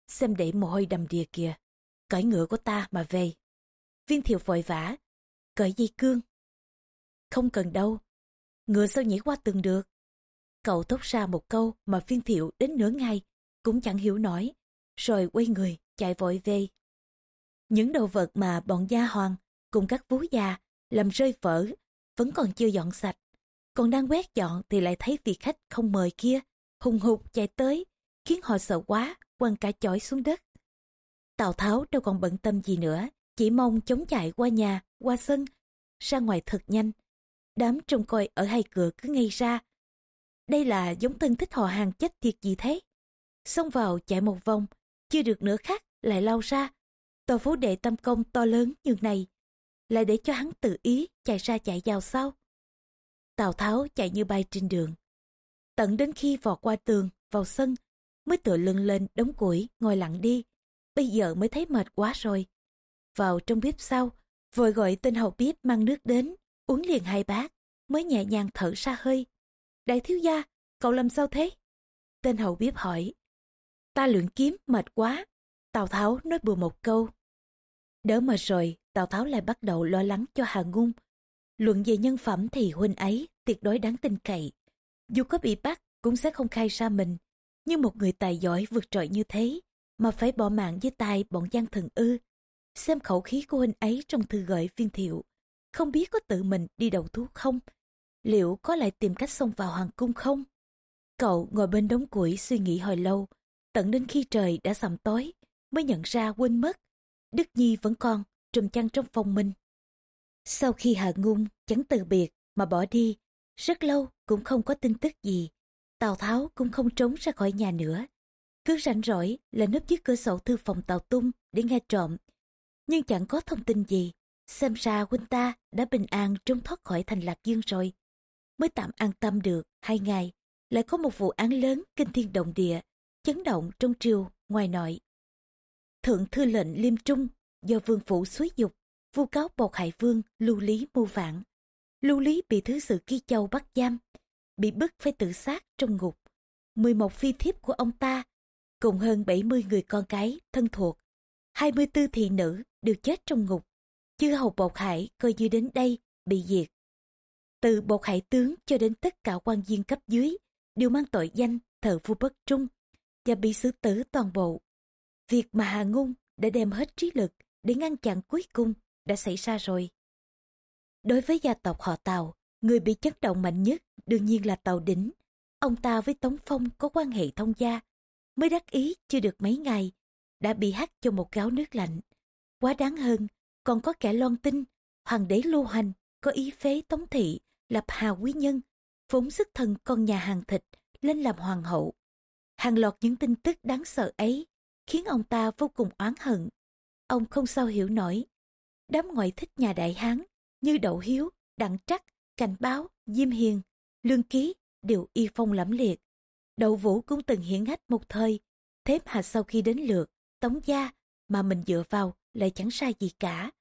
Xem để mồ hôi đầm đìa kìa. Cởi ngựa của ta mà về. Viên thiệu vội vã. Cởi dây cương. Không cần đâu. Ngựa sao nhảy qua tường được. Cậu thốt ra một câu mà viên thiệu đến nửa ngày cũng chẳng hiểu nổi. Rồi quay người, chạy vội về. Những đồ vật mà bọn gia hoàng cùng các vú già làm rơi vỡ vẫn còn chưa dọn sạch. còn đang quét dọn thì lại thấy vị khách không mời kia, hùng hục chạy tới, khiến họ sợ quá, quăng cả chổi xuống đất. Tào Tháo đâu còn bận tâm gì nữa, chỉ mong chống chạy qua nhà, qua sân, ra ngoài thật nhanh. Đám trông coi ở hai cửa cứ ngay ra. Đây là giống thân thích họ hàng chết tiệt gì thế? Xông vào chạy một vòng, chưa được nửa khắc lại lao ra. Tòa phố đệ tâm công to lớn như này, lại để cho hắn tự ý chạy ra chạy vào sau. Tào Tháo chạy như bay trên đường. Tận đến khi vọt qua tường, vào sân, mới tựa lưng lên đống củi, ngồi lặng đi. Bây giờ mới thấy mệt quá rồi. Vào trong bếp sau, vội gọi tên hầu bếp mang nước đến, uống liền hai bát, mới nhẹ nhàng thở ra hơi. Đại thiếu gia, cậu làm sao thế? Tên hầu bếp hỏi. Ta luyện kiếm mệt quá. Tào Tháo nói bừa một câu. Đỡ mệt rồi, Tào Tháo lại bắt đầu lo lắng cho Hà Ngung. Luận về nhân phẩm thì huynh ấy tuyệt đối đáng tin cậy. Dù có bị bắt cũng sẽ không khai ra mình. Nhưng một người tài giỏi vượt trội như thế mà phải bỏ mạng dưới tay bọn gian thần ư. Xem khẩu khí của huynh ấy trong thư gửi viên thiệu. Không biết có tự mình đi đầu thú không? Liệu có lại tìm cách xông vào hoàng cung không? Cậu ngồi bên đống củi suy nghĩ hồi lâu, tận đến khi trời đã sầm tối mới nhận ra quên mất. Đức Nhi vẫn còn trùm chăn trong phòng mình. Sau khi Hạ Ngung chẳng từ biệt mà bỏ đi, rất lâu cũng không có tin tức gì. Tào Tháo cũng không trốn ra khỏi nhà nữa. Cứ rảnh rỗi là nấp dưới cửa sổ thư phòng Tào Tung để nghe trộm. Nhưng chẳng có thông tin gì. Xem ra huynh ta đã bình an trốn thoát khỏi thành Lạc Dương rồi. Mới tạm an tâm được hai ngày. Lại có một vụ án lớn kinh thiên động địa, chấn động trong triều, ngoài nội. Thượng thư lệnh Liêm Trung do vương phủ xúi dục, vu cáo bột Hải vương lưu lý mưu vạn. Lưu lý bị thứ sự Ki châu bắt giam, bị bức phải tự sát trong ngục. 11 phi thiếp của ông ta, cùng hơn 70 người con cái thân thuộc, 24 thị nữ đều chết trong ngục. Chư hầu bột hải coi như đến đây bị diệt. Từ bột hải tướng cho đến tất cả quan viên cấp dưới đều mang tội danh thờ vua bất trung và bị xử tử toàn bộ. Việc mà Hà Ngung đã đem hết trí lực để ngăn chặn cuối cùng đã xảy ra rồi. Đối với gia tộc họ Tàu, người bị chấn động mạnh nhất đương nhiên là Tàu Đỉnh. Ông ta với Tống Phong có quan hệ thông gia, mới đắc ý chưa được mấy ngày, đã bị hắt cho một gáo nước lạnh. Quá đáng hơn, còn có kẻ loan tin, hoàng đế lưu hành, có ý phế Tống Thị, lập Hà Quý Nhân, phóng sức thần con nhà hàng thịt lên làm hoàng hậu. Hàng loạt những tin tức đáng sợ ấy khiến ông ta vô cùng oán hận. Ông không sao hiểu nổi. Đám ngoại thích nhà đại hán như Đậu Hiếu, Đặng Trắc, Cảnh Báo, Diêm Hiền, Lương Ký đều y phong lẫm liệt. Đậu Vũ cũng từng hiển hách một thời, thế mà sau khi đến lượt, tống gia mà mình dựa vào lại chẳng sai gì cả.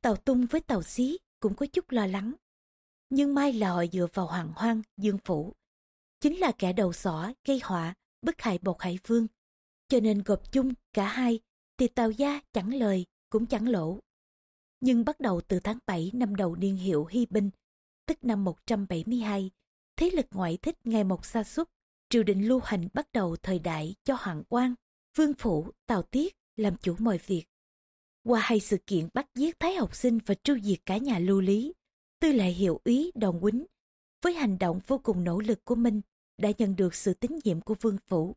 Tàu Tung với Tàu Xí cũng có chút lo lắng. Nhưng mai là họ dựa vào Hoàng Hoang, Dương Phủ. Chính là kẻ đầu sỏ, gây họa, bức hại bột hải vương. Cho nên gộp chung cả hai thì Tàu Gia chẳng lời cũng chẳng lỗ. Nhưng bắt đầu từ tháng 7 năm đầu niên hiệu Hy Binh, tức năm 172, thế lực ngoại thích ngày một xa xúc, triều đình lưu hành bắt đầu thời đại cho Hoàng quan, Vương Phủ, Tào Tiết làm chủ mọi việc. Qua hai sự kiện bắt giết Thái học sinh và tru diệt cả nhà lưu lý, tư lệ hiệu úy Đồng Quýnh, với hành động vô cùng nỗ lực của mình, đã nhận được sự tín nhiệm của Vương Phủ.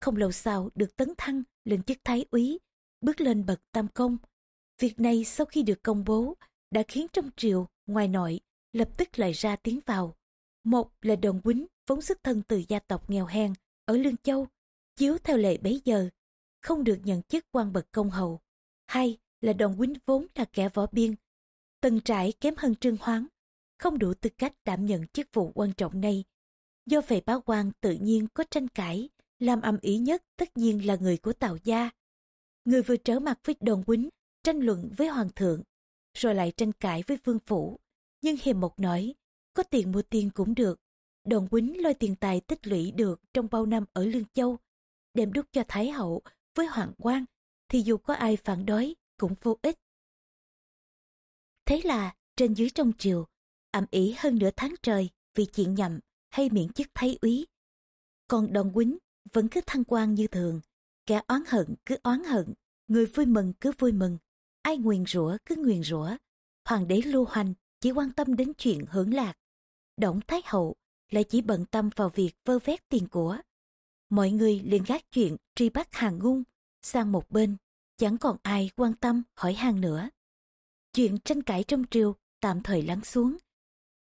Không lâu sau được tấn thăng lên chức Thái úy, bước lên bậc tam công. Việc này sau khi được công bố đã khiến trong triều, ngoài nội, lập tức lại ra tiếng vào. Một là đoàn quýnh vốn xuất thân từ gia tộc nghèo hèn ở Lương Châu, chiếu theo lệ bấy giờ, không được nhận chức quan bậc công hầu. Hai là đoàn quýnh vốn là kẻ võ biên, tần trải kém hơn trương hoáng, không đủ tư cách đảm nhận chức vụ quan trọng này. Do về báo quan tự nhiên có tranh cãi, làm âm ý nhất tất nhiên là người của Tào Gia. Người vừa trở mặt với Đồn Quýnh, tranh luận với Hoàng thượng, rồi lại tranh cãi với Vương Phủ. Nhưng Hiềm Mộc nói, có tiền mua tiền cũng được. Đồn Quýnh lôi tiền tài tích lũy được trong bao năm ở Lương Châu, đem đúc cho Thái Hậu với Hoàng quan, thì dù có ai phản đối cũng vô ích. Thế là trên dưới trong triều, ẩm ý hơn nửa tháng trời vì chuyện nhầm hay miễn chức thái úy. Còn Đồn Quýnh vẫn cứ thăng quan như thường, kẻ oán hận cứ oán hận, người vui mừng cứ vui mừng, ai nguyền rủa cứ nguyền rủa. Hoàng đế lưu hoành chỉ quan tâm đến chuyện hưởng lạc. Đổng Thái Hậu lại chỉ bận tâm vào việc vơ vét tiền của. Mọi người liền gác chuyện truy bắt hàng ngung sang một bên, chẳng còn ai quan tâm hỏi hàng nữa. Chuyện tranh cãi trong triều tạm thời lắng xuống.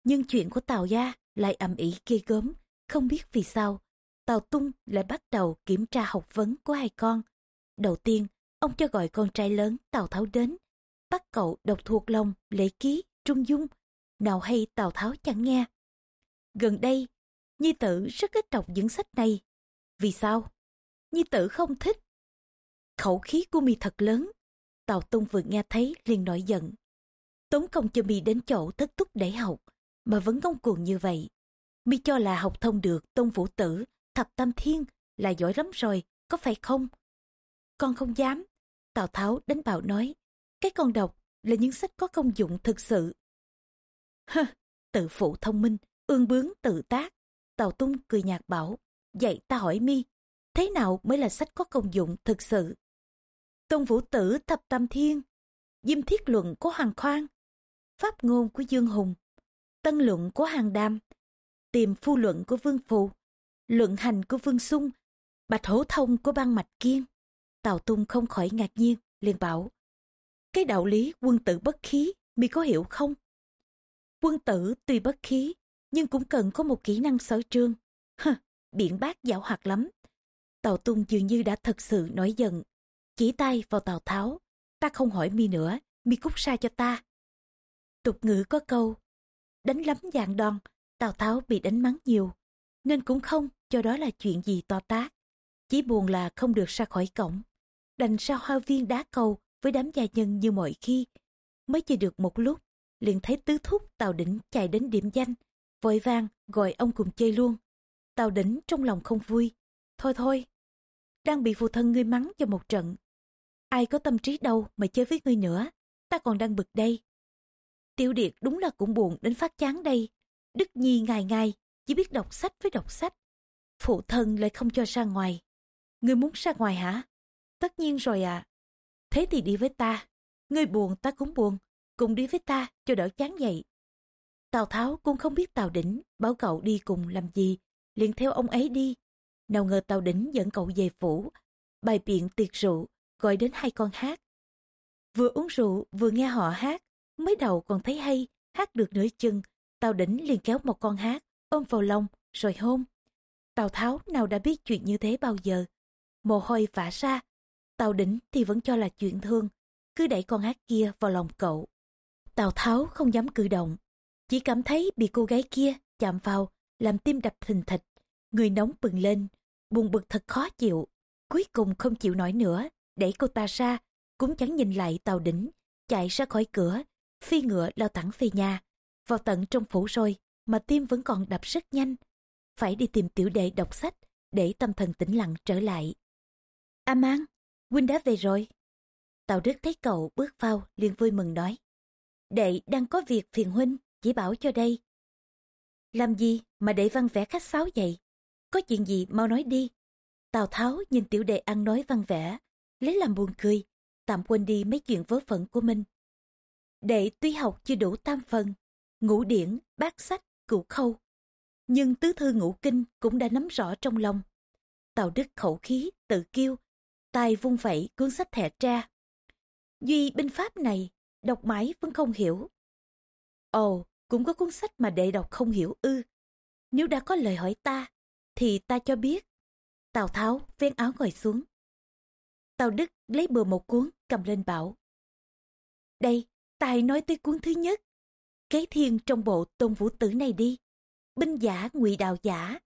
Nhưng chuyện của Tào Gia lại ầm ĩ ghê gớm, không biết vì sao. Tào Tung lại bắt đầu kiểm tra học vấn của hai con. Đầu tiên, ông cho gọi con trai lớn Tào Tháo đến, bắt cậu đọc thuộc lòng lễ ký, trung dung. Nào hay Tào Tháo chẳng nghe. Gần đây, Nhi tử rất ít đọc những sách này. Vì sao? Nhi tử không thích. Khẩu khí của mi thật lớn. Tào Tung vừa nghe thấy liền nổi giận. Tống công cho mi đến chỗ thất túc để học, mà vẫn ngông cuồng như vậy. Mi cho là học thông được Tông Vũ Tử, Thập Tam Thiên là giỏi lắm rồi, có phải không? Con không dám. Tào Tháo đánh bạo nói, cái con đọc là những sách có công dụng thực sự. Hơ, tự phụ thông minh, ương bướng tự tác. Tào Tung cười nhạt bảo, vậy ta hỏi mi, thế nào mới là sách có công dụng thực sự? Tôn Vũ Tử Thập Tam Thiên, Diêm Thiết Luận của Hoàng Khoan, Pháp Ngôn của Dương Hùng, Tân Luận của Hàng Đam, Tìm Phu Luận của Vương Phù, Luận Hành của Vương Sung, Bạch Hổ Thông của Ban Mạch Kiên. Tào Tung không khỏi ngạc nhiên, liền bảo, cái đạo lý quân tử bất khí, mi có hiểu không? Quân tử tuy bất khí, nhưng cũng cần có một kỹ năng sở trương. Hừ, biện bác dạo hoạt lắm. Tào Tung dường như đã thật sự nổi giận. Chỉ tay vào Tào Tháo. Ta không hỏi mi nữa, mi cút xa cho ta. Tục ngữ có câu, đánh lắm dạng đòn, Tào Tháo bị đánh mắng nhiều, nên cũng không cho đó là chuyện gì to tác. Chỉ buồn là không được ra khỏi cổng. Đành sao hoa viên đá cầu với đám gia nhân như mọi khi. Mới chơi được một lúc, liền thấy tứ thúc Tào Đỉnh chạy đến điểm danh, vội vàng gọi ông cùng chơi luôn. Tào Đỉnh trong lòng không vui. Thôi thôi, đang bị phụ thân ngươi mắng cho một trận. Ai có tâm trí đâu mà chơi với ngươi nữa, ta còn đang bực đây. Tiểu Điệt đúng là cũng buồn đến phát chán đây. Đức Nhi ngày ngày chỉ biết đọc sách với đọc sách. Phụ thân lại không cho ra ngoài. Ngươi muốn ra ngoài hả? Tất nhiên rồi ạ. À. Thế thì đi với ta. Ngươi buồn ta cũng buồn. Cùng đi với ta cho đỡ chán vậy. Tào Tháo cũng không biết Tào Đỉnh bảo cậu đi cùng làm gì. liền theo ông ấy đi. Nào ngờ Tào Đỉnh dẫn cậu về phủ. Bài biện tiệc rượu, gọi đến hai con hát. Vừa uống rượu vừa nghe họ hát. Mới đầu còn thấy hay, hát được nửa chân. Tào Đỉnh liền kéo một con hát, ôm vào lòng, rồi hôn. Tào Tháo nào đã biết chuyện như thế bao giờ. Mồ hôi vã ra, Tào Đỉnh thì vẫn cho là chuyện thương, cứ đẩy con hát kia vào lòng cậu. Tào Tháo không dám cử động, chỉ cảm thấy bị cô gái kia chạm vào, làm tim đập thình thịch, người nóng bừng lên, buồn bực thật khó chịu. Cuối cùng không chịu nổi nữa, đẩy cô ta ra, cũng chẳng nhìn lại Tào Đỉnh, chạy ra khỏi cửa, phi ngựa lao thẳng về nhà. Vào tận trong phủ rồi, mà tim vẫn còn đập rất nhanh. Phải đi tìm tiểu đệ đọc sách, để tâm thần tĩnh lặng trở lại. A Mang, huynh đã về rồi. Tào Đức thấy cậu bước vào liền vui mừng nói. Đệ đang có việc phiền huynh, chỉ bảo cho đây. Làm gì mà để văn vẽ khách sáo vậy? Có chuyện gì mau nói đi. Tào Tháo nhìn tiểu đệ ăn nói văn vẽ, lấy làm buồn cười, tạm quên đi mấy chuyện vớ vẩn của mình. Đệ tuy học chưa đủ tam phần, ngũ điển, bát sách, cửu khâu. Nhưng tứ thư ngũ kinh cũng đã nắm rõ trong lòng. Tào Đức khẩu khí, tự kiêu, tay vung vẩy cuốn sách thẻ tra. Duy binh pháp này, đọc mãi vẫn không hiểu. Ồ, cũng có cuốn sách mà đệ đọc không hiểu ư. Nếu đã có lời hỏi ta, thì ta cho biết. Tào Tháo ven áo ngồi xuống. Tào Đức lấy bừa một cuốn cầm lên bảo. Đây, tài nói tới cuốn thứ nhất. Kế thiên trong bộ tôn vũ tử này đi. Binh giả ngụy đạo giả.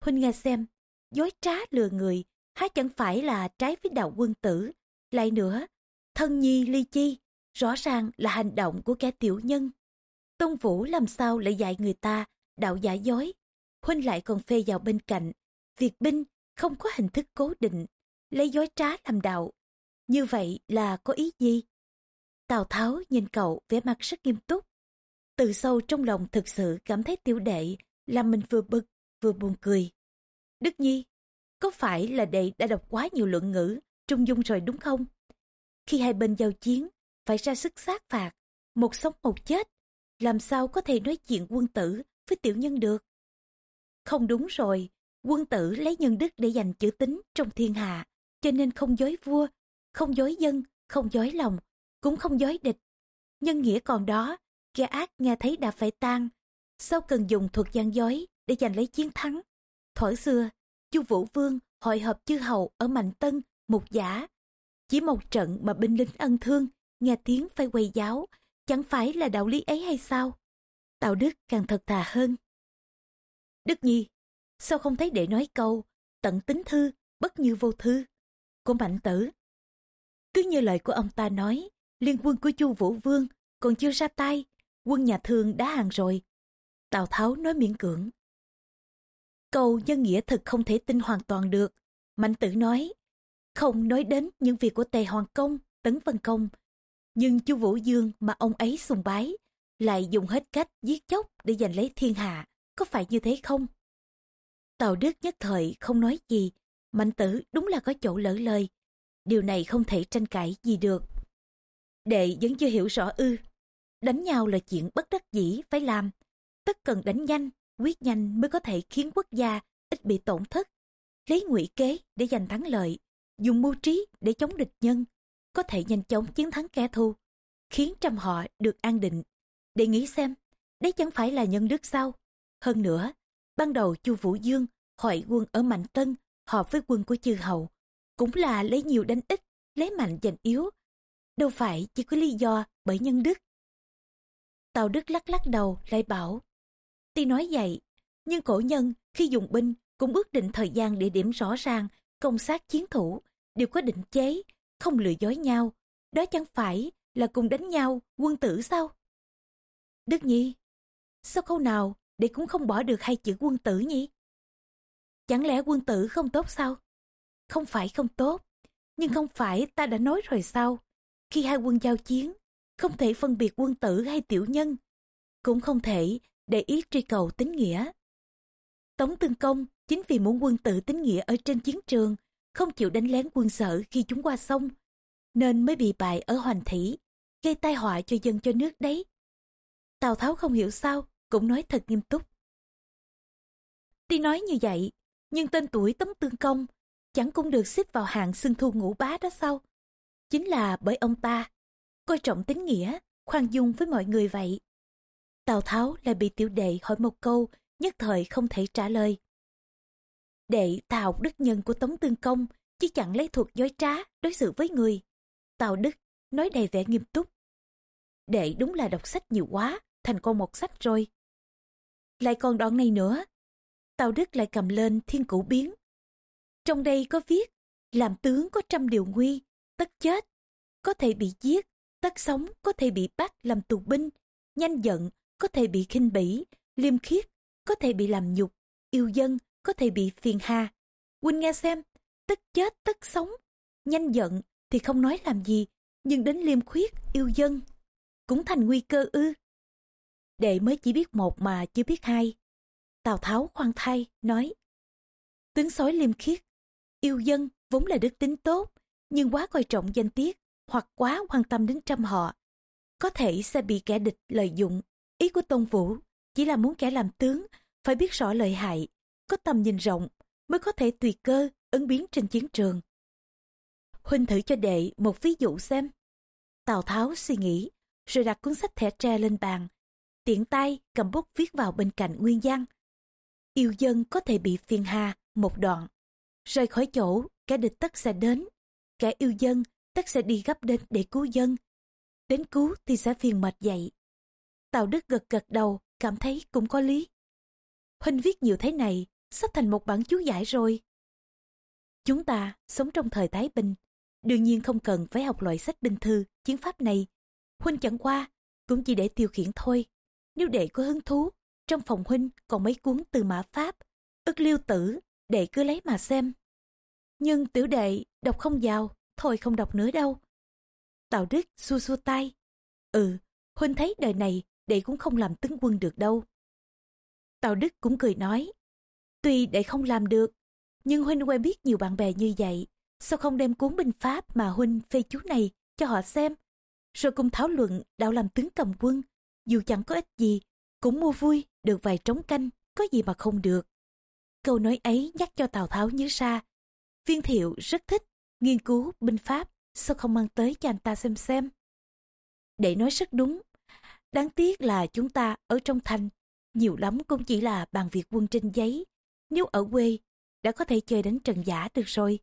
Huynh nghe xem, dối trá lừa người há chẳng phải là trái với đạo quân tử. Lại nữa, thân nhi ly chi, rõ ràng là hành động của kẻ tiểu nhân. Tôn Vũ làm sao lại dạy người ta đạo giả dối. Huynh lại còn phê vào bên cạnh. Việc binh không có hình thức cố định, lấy dối trá làm đạo. Như vậy là có ý gì? Tào Tháo nhìn cậu vẻ mặt rất nghiêm túc. Từ sâu trong lòng thực sự cảm thấy tiểu đệ làm mình vừa bực vừa buồn cười. Đức Nhi, có phải là đệ đã đọc quá nhiều luận ngữ, trung dung rồi đúng không? Khi hai bên giao chiến, phải ra sức sát phạt, một sống một chết. Làm sao có thể nói chuyện quân tử với tiểu nhân được. Không đúng rồi, quân tử lấy nhân đức để giành chữ tính trong thiên hạ, cho nên không dối vua, không dối dân, không dối lòng, cũng không dối địch. Nhân nghĩa còn đó, kẻ ác nghe thấy đã phải tan. Sao cần dùng thuật gian dối để giành lấy chiến thắng? Thuở xưa, chu Vũ Vương hội hợp chư hầu ở Mạnh Tân, Mục Giả. Chỉ một trận mà binh lính ân thương, nghe tiếng phải quay giáo, chẳng phải là đạo lý ấy hay sao? Tào Đức càng thật thà hơn. Đức Nhi, sao không thấy để nói câu, tận tính thư, bất như vô thư, của Mạnh Tử. Cứ như lời của ông ta nói, liên quân của chu Vũ Vương còn chưa ra tay, quân nhà thương đã hàng rồi. Tào Tháo nói miễn cưỡng. Câu nhân nghĩa thực không thể tin hoàn toàn được. Mạnh tử nói, không nói đến những việc của Tề Hoàng Công, Tấn văn Công. Nhưng chu Vũ Dương mà ông ấy sùng bái, lại dùng hết cách giết chóc để giành lấy thiên hạ, có phải như thế không? Tào Đức nhất thời không nói gì, Mạnh tử đúng là có chỗ lỡ lời. Điều này không thể tranh cãi gì được. Đệ vẫn chưa hiểu rõ ư. Đánh nhau là chuyện bất đắc dĩ phải làm. Tất cần đánh nhanh, quyết nhanh mới có thể khiến quốc gia ít bị tổn thất. Lấy ngụy kế để giành thắng lợi, dùng mưu trí để chống địch nhân, có thể nhanh chóng chiến thắng kẻ thù, khiến trăm họ được an định. Để nghĩ xem, đấy chẳng phải là nhân đức sao? Hơn nữa, ban đầu chu Vũ Dương hội quân ở Mạnh Tân họp với quân của chư hầu, cũng là lấy nhiều đánh ít, lấy mạnh giành yếu. Đâu phải chỉ có lý do bởi nhân đức. Tào Đức lắc lắc đầu lại bảo, tuy nói vậy, nhưng cổ nhân khi dùng binh cũng ước định thời gian địa điểm rõ ràng, công sát chiến thủ, đều có định chế, không lừa dối nhau. Đó chẳng phải là cùng đánh nhau, quân tử sao? Đức Nhi, sao câu nào để cũng không bỏ được hai chữ quân tử nhỉ? Chẳng lẽ quân tử không tốt sao? Không phải không tốt, nhưng không phải ta đã nói rồi sao? Khi hai quân giao chiến, không thể phân biệt quân tử hay tiểu nhân, cũng không thể để ý truy cầu tính nghĩa. Tống Tương Công chính vì muốn quân tử tính nghĩa ở trên chiến trường, không chịu đánh lén quân sở khi chúng qua sông, nên mới bị bại ở Hoành Thủy, gây tai họa cho dân cho nước đấy. Tào Tháo không hiểu sao, cũng nói thật nghiêm túc. Tuy nói như vậy, nhưng tên tuổi Tống Tương Công chẳng cũng được xếp vào hạng xưng thu ngũ bá đó sao? Chính là bởi ông ta coi trọng tính nghĩa, khoan dung với mọi người vậy. Tào Tháo lại bị tiểu đệ hỏi một câu, nhất thời không thể trả lời. Đệ ta học đức nhân của Tống Tương Công, chứ chẳng lấy thuật dối trá, đối xử với người. Tào Đức nói đầy vẻ nghiêm túc. Đệ đúng là đọc sách nhiều quá, thành con một sách rồi. Lại còn đoạn này nữa. Tào Đức lại cầm lên thiên cửu biến. Trong đây có viết, làm tướng có trăm điều nguy, tất chết, có thể bị giết, tất sống có thể bị bắt làm tù binh, nhanh giận có thể bị khinh bỉ, liêm khiết có thể bị làm nhục, yêu dân có thể bị phiền hà. Huynh nghe xem, tức chết tức sống, nhanh giận thì không nói làm gì, nhưng đến liêm khuyết, yêu dân, cũng thành nguy cơ ư. Đệ mới chỉ biết một mà chưa biết hai. Tào Tháo khoan thai, nói. Tướng sói liêm khiết, yêu dân vốn là đức tính tốt, nhưng quá coi trọng danh tiết, hoặc quá quan tâm đến trăm họ. Có thể sẽ bị kẻ địch lợi dụng. Ý của Tôn Vũ chỉ là muốn kẻ làm tướng phải biết rõ lợi hại, có tầm nhìn rộng mới có thể tùy cơ ứng biến trên chiến trường. Huynh thử cho đệ một ví dụ xem. Tào Tháo suy nghĩ, rồi đặt cuốn sách thẻ tre lên bàn, tiện tay cầm bút viết vào bên cạnh nguyên văn. Yêu dân có thể bị phiền hà một đoạn, rời khỏi chỗ kẻ địch tất sẽ đến, kẻ yêu dân tất sẽ đi gấp đến để cứu dân. Đến cứu thì sẽ phiền mệt dậy. Tào Đức gật gật đầu, cảm thấy cũng có lý. Huynh viết nhiều thế này, sắp thành một bản chú giải rồi. Chúng ta sống trong thời Thái Bình, đương nhiên không cần phải học loại sách binh thư, chiến pháp này. Huynh chẳng qua, cũng chỉ để tiêu khiển thôi. Nếu đệ có hứng thú, trong phòng huynh còn mấy cuốn từ mã Pháp, ức liêu tử, đệ cứ lấy mà xem. Nhưng tiểu đệ đọc không giàu, thôi không đọc nữa đâu. Tào Đức xua xua tay. Ừ, huynh thấy đời này đệ cũng không làm tướng quân được đâu. Tào Đức cũng cười nói. Tuy đệ không làm được, nhưng huynh quen biết nhiều bạn bè như vậy. Sao không đem cuốn binh pháp mà huynh phê chú này cho họ xem? Rồi cùng thảo luận đạo làm tướng cầm quân. Dù chẳng có ích gì, cũng mua vui được vài trống canh, có gì mà không được. Câu nói ấy nhắc cho Tào Tháo nhớ ra. Viên thiệu rất thích nghiên cứu binh pháp, sao không mang tới cho anh ta xem xem. Để nói rất đúng, đáng tiếc là chúng ta ở trong thành, nhiều lắm cũng chỉ là bàn việc quân trên giấy. Nếu ở quê, đã có thể chơi đánh trận giả được rồi.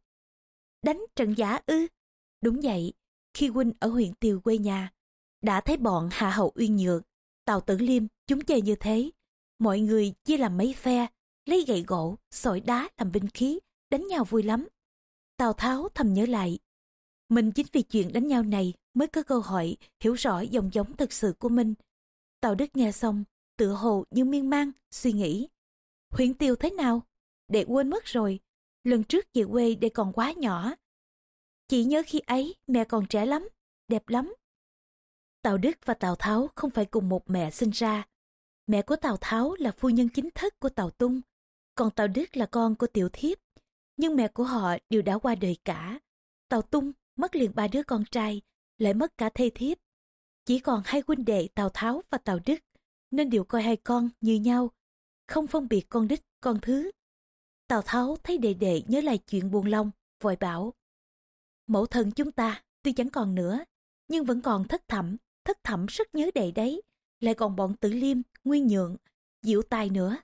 Đánh trận giả ư? Đúng vậy, khi huynh ở huyện Tiều quê nhà, đã thấy bọn Hạ Hậu Uyên Nhược, Tào Tử Liêm chúng chơi như thế. Mọi người chia làm mấy phe, lấy gậy gỗ, sỏi đá làm binh khí, đánh nhau vui lắm. Tào Tháo thầm nhớ lại. Mình chính vì chuyện đánh nhau này mới có cơ hội hiểu rõ dòng giống thật sự của mình. Tào Đức nghe xong, tựa hồ như miên man, suy nghĩ. Huyện Tiêu thế nào? Đệ quên mất rồi. Lần trước về quê đệ còn quá nhỏ. Chỉ nhớ khi ấy mẹ còn trẻ lắm, đẹp lắm. Tào Đức và Tào Tháo không phải cùng một mẹ sinh ra. Mẹ của Tào Tháo là phu nhân chính thức của Tào Tung, còn Tào Đức là con của Tiểu Thiếp. Nhưng mẹ của họ đều đã qua đời cả. Tào Tung mất liền ba đứa con trai, lại mất cả thê thiếp. Chỉ còn hai huynh đệ Tào Tháo và Tào Đức, nên đều coi hai con như nhau, không phân biệt con đích, con thứ. Tào Tháo thấy đệ đệ nhớ lại chuyện buồn lòng, vội bảo. Mẫu thân chúng ta tuy chẳng còn nữa, nhưng vẫn còn thất thẩm, thất thẩm rất nhớ đệ đấy, lại còn bọn tử liêm, nguyên nhượng, diệu tài nữa.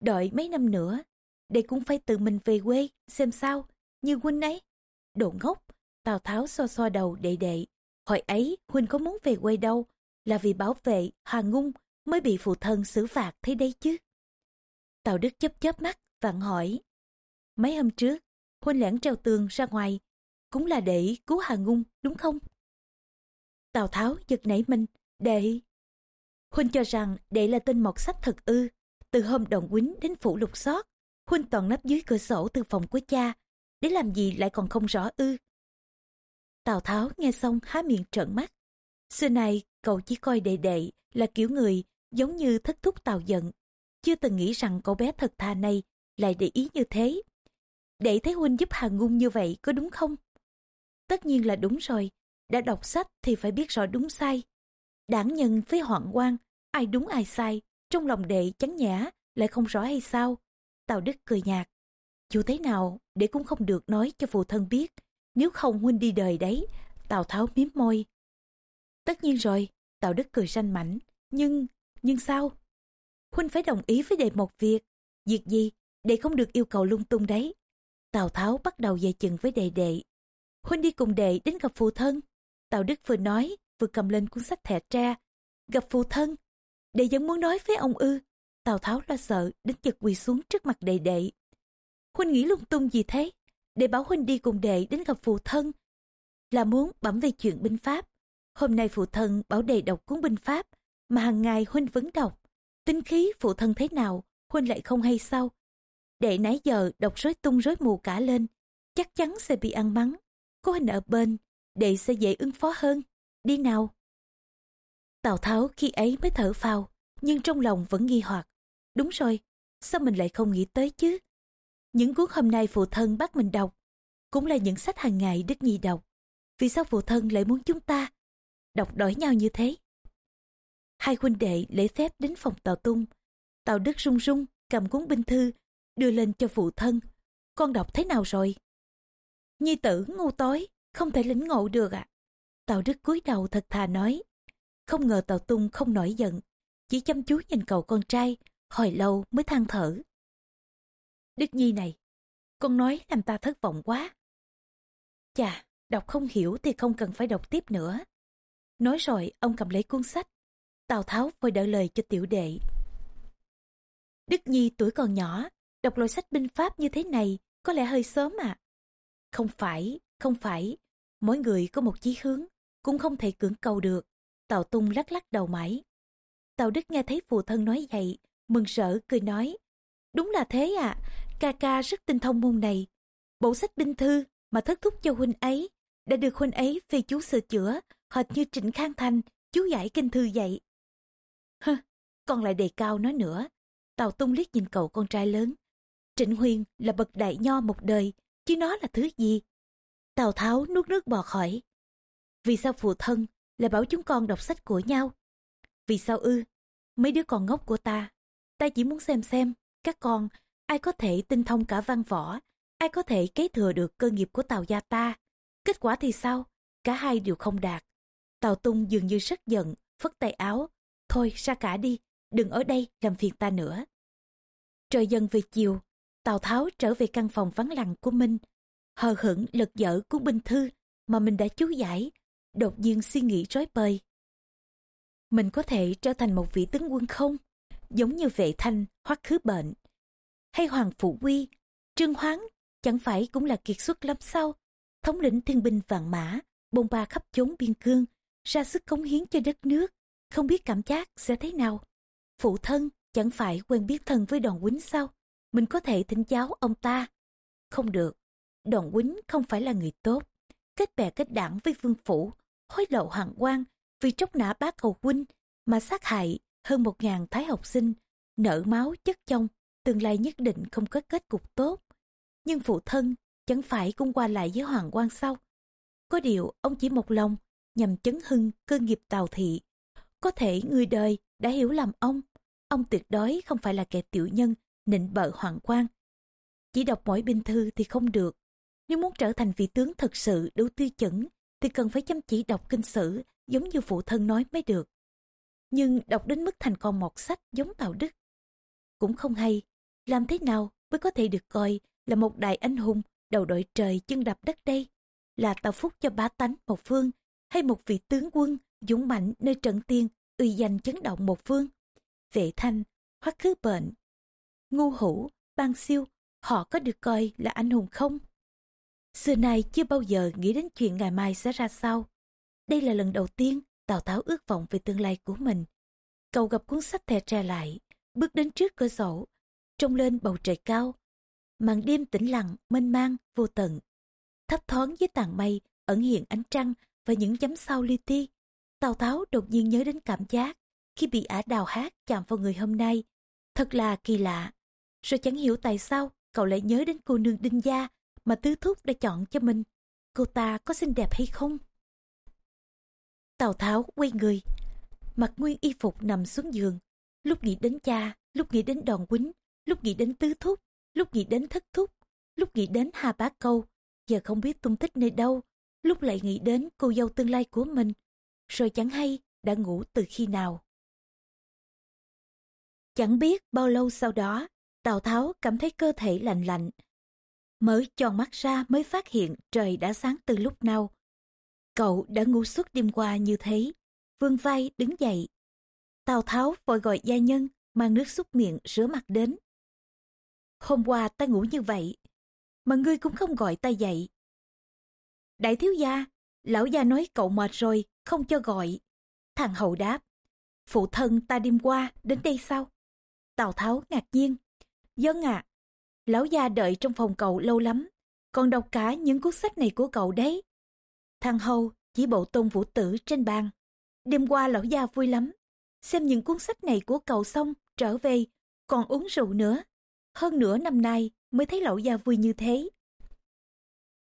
Đợi mấy năm nữa, đệ cũng phải tự mình về quê, xem sao, như huynh ấy. Đồ ngốc, Tào Tháo so so đầu đệ đệ. Hồi ấy, huynh có muốn về quê đâu, là vì bảo vệ Hà Ngung mới bị phụ thân xử phạt thế đấy chứ. Tào Đức chớp chớp mắt, vặn hỏi. Mấy hôm trước, huynh lẻn treo tường ra ngoài, cũng là để cứu Hà Ngung, đúng không? Tào Tháo giật nảy mình, đệ. Huynh cho rằng đệ là tên mọt sách thật ư. Từ hôm đồng quýnh đến phủ lục xót, Huynh toàn nấp dưới cửa sổ từ phòng của cha, để làm gì lại còn không rõ ư. Tào Tháo nghe xong há miệng trợn mắt. Xưa nay cậu chỉ coi đệ đệ là kiểu người giống như thất thúc Tào giận. Chưa từng nghĩ rằng cậu bé thật thà này lại để ý như thế. Để thấy huynh giúp Hà Ngung như vậy có đúng không? Tất nhiên là đúng rồi. Đã đọc sách thì phải biết rõ đúng sai. Đảng nhân với hoạn quan, ai đúng ai sai, trong lòng đệ chán nhã, lại không rõ hay sao. Tào Đức cười nhạt. Dù thế nào, đệ cũng không được nói cho phụ thân biết. Nếu không huynh đi đời đấy, Tào Tháo miếm môi. Tất nhiên rồi, Tào Đức cười ranh mảnh. Nhưng, nhưng sao? Huynh phải đồng ý với đệ một việc. Việc gì? Đệ không được yêu cầu lung tung đấy. Tào Tháo bắt đầu dè chừng với đệ đệ. Huynh đi cùng đệ đến gặp phụ thân. Tào Đức vừa nói, vừa cầm lên cuốn sách thẻ tre. Gặp phụ thân. Đệ vẫn muốn nói với ông ư. Tào Tháo lo sợ, đến giật quỳ xuống trước mặt đệ đệ. Huynh nghĩ lung tung gì thế? Để bảo Huynh đi cùng đệ đến gặp phụ thân. Là muốn bẩm về chuyện binh pháp. Hôm nay phụ thân bảo đệ đọc cuốn binh pháp, mà hàng ngày Huynh vẫn đọc. Tính khí phụ thân thế nào, Huynh lại không hay sao? Đệ nãy giờ đọc rối tung rối mù cả lên, chắc chắn sẽ bị ăn mắng. Có Huynh ở bên, đệ sẽ dễ ứng phó hơn. Đi nào. Tào Tháo khi ấy mới thở phào, nhưng trong lòng vẫn nghi hoặc. Đúng rồi, sao mình lại không nghĩ tới chứ? Những cuốn hôm nay phụ thân bắt mình đọc, cũng là những sách hàng ngày Đức Nhi đọc. Vì sao phụ thân lại muốn chúng ta đọc đổi nhau như thế? Hai huynh đệ lễ phép đến phòng Tào Tung. Tào Đức run run cầm cuốn binh thư, đưa lên cho phụ thân. Con đọc thế nào rồi? Nhi tử ngu tối, không thể lĩnh ngộ được ạ. À? Tào Đức cúi đầu thật thà nói. Không ngờ Tào Tung không nổi giận, chỉ chăm chú nhìn cậu con trai, hồi lâu mới than thở. Đức Nhi này, con nói làm ta thất vọng quá. Chà, đọc không hiểu thì không cần phải đọc tiếp nữa. Nói rồi, ông cầm lấy cuốn sách. Tào Tháo vội đỡ lời cho tiểu đệ. Đức Nhi tuổi còn nhỏ, đọc loại sách binh pháp như thế này có lẽ hơi sớm à. Không phải, không phải, mỗi người có một chí hướng, cũng không thể cưỡng cầu được. Tào Tung lắc lắc đầu mãi. Tào Đức nghe thấy phụ thân nói vậy, mừng rỡ cười nói. Đúng là thế à, ca ca rất tinh thông môn này. Bộ sách binh thư mà thất thúc cho huynh ấy, đã được huynh ấy phê chú sửa chữa, hệt như Trịnh Khang Thành, chú giải kinh thư vậy. Hơ, còn lại đề cao nói nữa. Tào Tung liếc nhìn cậu con trai lớn. Trịnh Huyền là bậc đại nho một đời, chứ nó là thứ gì? Tào Tháo nuốt nước bọt hỏi. Vì sao phụ thân lại bảo chúng con đọc sách của nhau? Vì sao ư? Mấy đứa con ngốc của ta ta chỉ muốn xem xem, các con, ai có thể tinh thông cả văn võ, ai có thể kế thừa được cơ nghiệp của Tào gia ta. Kết quả thì sao? Cả hai đều không đạt. Tào Tung dường như rất giận, phất tay áo. Thôi ra cả đi, đừng ở đây làm phiền ta nữa. Trời dần về chiều, Tào Tháo trở về căn phòng vắng lặng của mình. Hờ hững lật dở cuốn binh thư mà mình đã chú giải, đột nhiên suy nghĩ rối bời. Mình có thể trở thành một vị tướng quân không? Giống như vệ thanh hoặc khứ bệnh. Hay Hoàng Phụ Quy, Trương Hoáng chẳng phải cũng là kiệt xuất lắm sao? Thống lĩnh thiên binh vạn mã, bôn ba khắp chốn biên cương, ra sức cống hiến cho đất nước, không biết cảm giác sẽ thế nào. Phụ thân chẳng phải quen biết thân với đoàn quýnh sao? Mình có thể thỉnh giáo ông ta. Không được, đoàn quýnh không phải là người tốt. Kết bè kết đảng với vương phủ, hối lộ hoàng quan vì tróc nã bác cầu huynh mà sát hại hơn một ngàn thái học sinh, nợ máu chất chông, tương lai nhất định không có kết cục tốt. Nhưng phụ thân chẳng phải cũng qua lại với hoàng quan sau. Có điều ông chỉ một lòng nhằm chấn hưng cơ nghiệp tào thị. Có thể người đời đã hiểu lầm ông. Ông tuyệt đối không phải là kẻ tiểu nhân, nịnh bợ hoàng quan. Chỉ đọc mỗi binh thư thì không được. Nếu muốn trở thành vị tướng thật sự đủ tiêu chuẩn thì cần phải chăm chỉ đọc kinh sử giống như phụ thân nói mới được. Nhưng đọc đến mức thành con một sách giống Tào Đức. Cũng không hay, làm thế nào mới có thể được coi là một đại anh hùng đầu đội trời chân đạp đất đây? Là tạo phúc cho bá tánh một phương hay một vị tướng quân dũng mạnh nơi trận tiên uy danh chấn động một phương? Vệ thanh, hoắc khứ bệnh, ngu hủ, ban siêu, họ có được coi là anh hùng không? Xưa nay chưa bao giờ nghĩ đến chuyện ngày mai sẽ ra sao. Đây là lần đầu tiên Tào Tháo ước vọng về tương lai của mình. Cậu gặp cuốn sách thè tre lại, bước đến trước cửa sổ, trông lên bầu trời cao. Màn đêm tĩnh lặng, mênh mang, vô tận. Thấp thoáng với tàn mây, ẩn hiện ánh trăng và những chấm sao li ti. Tào Tháo đột nhiên nhớ đến cảm giác khi bị ả đào hát chạm vào người hôm nay. Thật là kỳ lạ. Rồi chẳng hiểu tại sao cậu lại nhớ đến cô nương đinh gia mà tứ thúc đã chọn cho mình. Cô ta có xinh đẹp hay không? Tào Tháo quay người, mặc nguyên y phục nằm xuống giường. Lúc nghĩ đến cha, lúc nghĩ đến đòn quýnh, lúc nghĩ đến tứ thúc, lúc nghĩ đến thất thúc, lúc nghĩ đến hà bá câu. Giờ không biết tung tích nơi đâu, lúc lại nghĩ đến cô dâu tương lai của mình. Rồi chẳng hay đã ngủ từ khi nào. Chẳng biết bao lâu sau đó, Tào Tháo cảm thấy cơ thể lạnh lạnh, Mới tròn mắt ra mới phát hiện trời đã sáng từ lúc nào. Cậu đã ngủ suốt đêm qua như thế. Vương vai đứng dậy. Tào Tháo vội gọi gia nhân, mang nước xúc miệng rửa mặt đến. Hôm qua ta ngủ như vậy, mà ngươi cũng không gọi ta dậy. Đại thiếu gia, lão gia nói cậu mệt rồi, không cho gọi. Thằng hậu đáp, phụ thân ta đêm qua đến đây sao? Tào Tháo ngạc nhiên. Vâng Dân à, Lão gia đợi trong phòng cậu lâu lắm, còn đọc cả những cuốn sách này của cậu đấy. Thằng Hầu chỉ bộ tôn vũ tử trên bàn. Đêm qua lão gia vui lắm, xem những cuốn sách này của cậu xong, trở về, còn uống rượu nữa. Hơn nửa năm nay mới thấy lão gia vui như thế.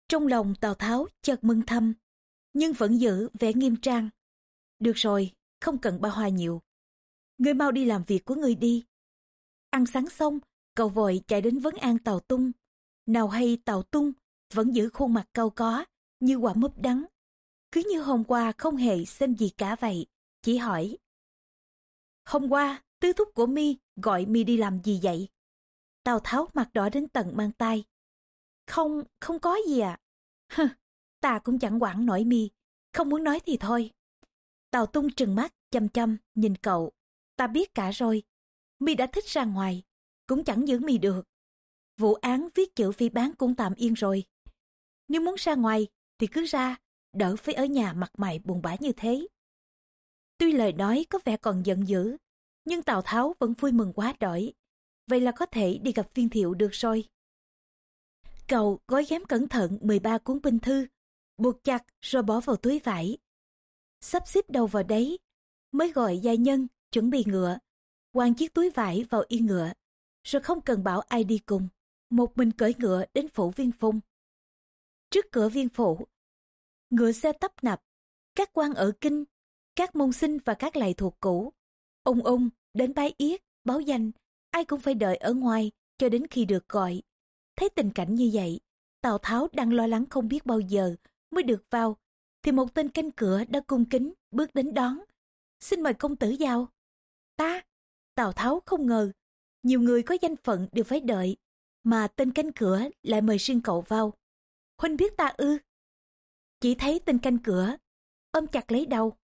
Trong lòng Tào Tháo chợt mừng thầm, nhưng vẫn giữ vẻ nghiêm trang. Được rồi, không cần ba hoa nhiều. Ngươi mau đi làm việc của ngươi đi. Ăn sáng xong, Cậu vội chạy đến vấn an Tàu Tung. Nào hay Tàu Tung vẫn giữ khuôn mặt cau có, như quả mướp đắng. Cứ như hôm qua không hề xem gì cả vậy, chỉ hỏi. Hôm qua, tứ thúc của mi gọi mi đi làm gì vậy? Tào Tháo mặt đỏ đến tận mang tay. Không, không có gì à. Hừ, ta cũng chẳng quản nổi mi, không muốn nói thì thôi. Tào Tung trừng mắt, chăm chăm, nhìn cậu. Ta biết cả rồi. Mi đã thích ra ngoài, cũng chẳng giữ mì được. Vụ án viết chữ phi bán cũng tạm yên rồi. Nếu muốn ra ngoài thì cứ ra, đỡ phải ở nhà mặt mày buồn bã như thế. Tuy lời nói có vẻ còn giận dữ, nhưng Tào Tháo vẫn vui mừng quá đỗi. Vậy là có thể đi gặp viên thiệu được rồi. Cậu gói ghém cẩn thận 13 cuốn binh thư, buộc chặt rồi bỏ vào túi vải. Sắp xếp đầu vào đấy, mới gọi gia nhân, chuẩn bị ngựa, quàng chiếc túi vải vào yên ngựa rồi không cần bảo ai đi cùng. Một mình cưỡi ngựa đến phủ viên phung. Trước cửa viên phủ, ngựa xe tấp nập, các quan ở kinh, các môn sinh và các lại thuộc cũ, ung ung đến bái yết, báo danh, ai cũng phải đợi ở ngoài cho đến khi được gọi. Thấy tình cảnh như vậy, Tào Tháo đang lo lắng không biết bao giờ mới được vào, thì một tên canh cửa đã cung kính bước đến đón. Xin mời công tử vào. Ta, Tào Tháo không ngờ, nhiều người có danh phận đều phải đợi, mà tên canh cửa lại mời riêng cậu vào. Huynh biết ta ư? Chỉ thấy tên canh cửa, ôm chặt lấy đầu.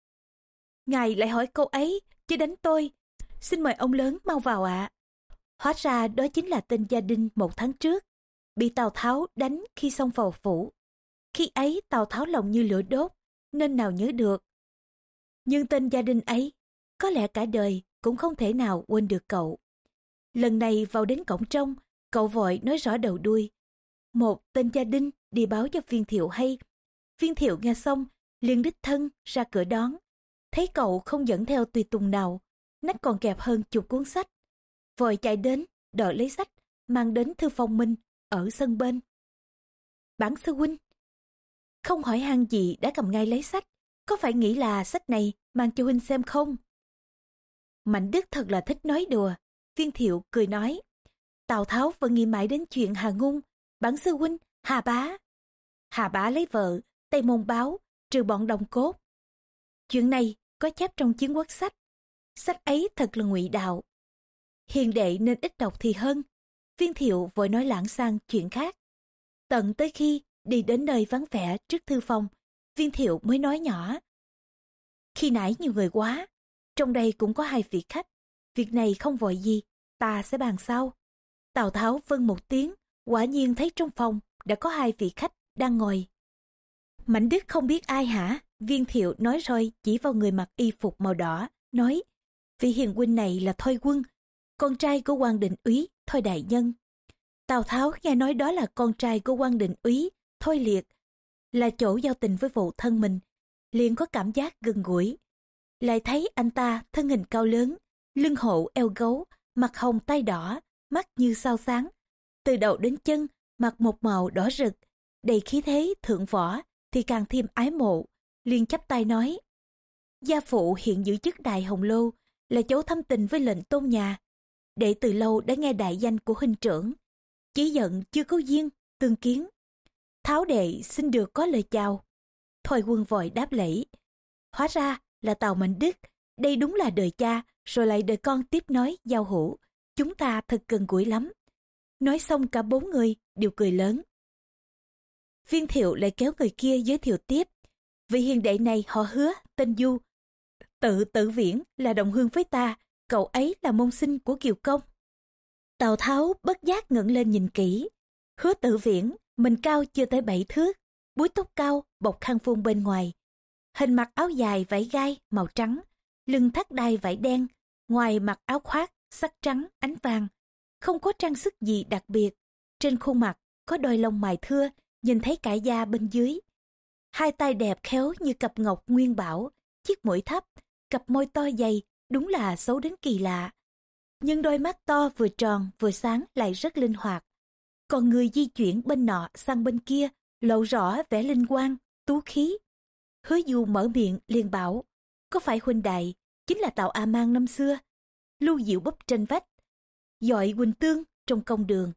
Ngài lại hỏi câu ấy, chứ đánh tôi. Xin mời ông lớn mau vào ạ. Hóa ra đó chính là tên gia đình một tháng trước, bị Tào Tháo đánh khi xông vào phủ. Khi ấy Tào Tháo lòng như lửa đốt, nên nào nhớ được. Nhưng tên gia đình ấy, có lẽ cả đời cũng không thể nào quên được cậu. Lần này vào đến cổng trong, cậu vội nói rõ đầu đuôi. Một tên gia đình đi báo cho viên thiệu hay. Viên thiệu nghe xong, liền đích thân ra cửa đón. Thấy cậu không dẫn theo tùy tùng nào, nách còn kẹp hơn chục cuốn sách. Vội chạy đến, đợi lấy sách, mang đến thư phòng minh, ở sân bên. Bản sư huynh, không hỏi han gì đã cầm ngay lấy sách, có phải nghĩ là sách này mang cho huynh xem không? Mạnh Đức thật là thích nói đùa, viên thiệu cười nói. Tào Tháo vẫn nghĩ mãi đến chuyện Hà Ngung, bản sư huynh, Hà Bá. Hà Bá lấy vợ, Tây Môn Báo, trừ bọn đồng cốt. Chuyện này có chép trong chiến quốc sách. Sách ấy thật là ngụy đạo. Hiền đệ nên ít đọc thì hơn. Viên thiệu vội nói lãng sang chuyện khác. Tận tới khi đi đến nơi vắng vẻ trước thư phòng, viên thiệu mới nói nhỏ. Khi nãy nhiều người quá, trong đây cũng có hai vị khách. Việc này không vội gì, ta sẽ bàn sau. Tào Tháo vâng một tiếng, quả nhiên thấy trong phòng đã có hai vị khách đang ngồi. mảnh Đức không biết ai hả? Viên thiệu nói rồi chỉ vào người mặc y phục màu đỏ, nói vị hiền huynh này là Thôi Quân, con trai của quan định úy Thôi Đại Nhân. Tào Tháo nghe nói đó là con trai của quan định úy Thôi Liệt, là chỗ giao tình với phụ thân mình, liền có cảm giác gần gũi. Lại thấy anh ta thân hình cao lớn, lưng hộ eo gấu, mặt hồng tay đỏ, mắt như sao sáng. Từ đầu đến chân, mặc một màu đỏ rực, đầy khí thế thượng võ, thì càng thêm ái mộ, liền chắp tay nói. Gia phụ hiện giữ chức đại hồng lô, là cháu thâm tình với lệnh tôn nhà. Đệ từ lâu đã nghe đại danh của huynh trưởng. Chỉ giận chưa có duyên, tương kiến. Tháo đệ xin được có lời chào. Thôi quân vội đáp lễ. Hóa ra là Tàu Mạnh Đức, đây đúng là đời cha, rồi lại đời con tiếp nói giao hữu. Chúng ta thật cần gũi lắm. Nói xong cả bốn người đều cười lớn. Viên thiệu lại kéo người kia giới thiệu tiếp. Vị hiền đệ này họ hứa, tên Du. Tự tự viễn là đồng hương với ta, cậu ấy là môn sinh của Kiều Công. Tào Tháo bất giác ngẩng lên nhìn kỹ. Hứa tự viễn, mình cao chưa tới bảy thước, búi tóc cao, bọc khăn phun bên ngoài. Hình mặc áo dài vải gai màu trắng, lưng thắt đai vải đen, ngoài mặc áo khoác, sắc trắng, ánh vàng. Không có trang sức gì đặc biệt. Trên khuôn mặt có đôi lông mày thưa, nhìn thấy cả da bên dưới. Hai tay đẹp khéo như cặp ngọc nguyên bảo, chiếc mũi thấp, cặp môi to dày, đúng là xấu đến kỳ lạ. Nhưng đôi mắt to vừa tròn vừa sáng lại rất linh hoạt. Còn người di chuyển bên nọ sang bên kia, lộ rõ vẻ linh quang, tú khí. Hứa du mở miệng liền bảo, có phải huynh đại, chính là tạo A Mang năm xưa. Lưu diệu bắp trên vách, dọi quỳnh tương trong công đường.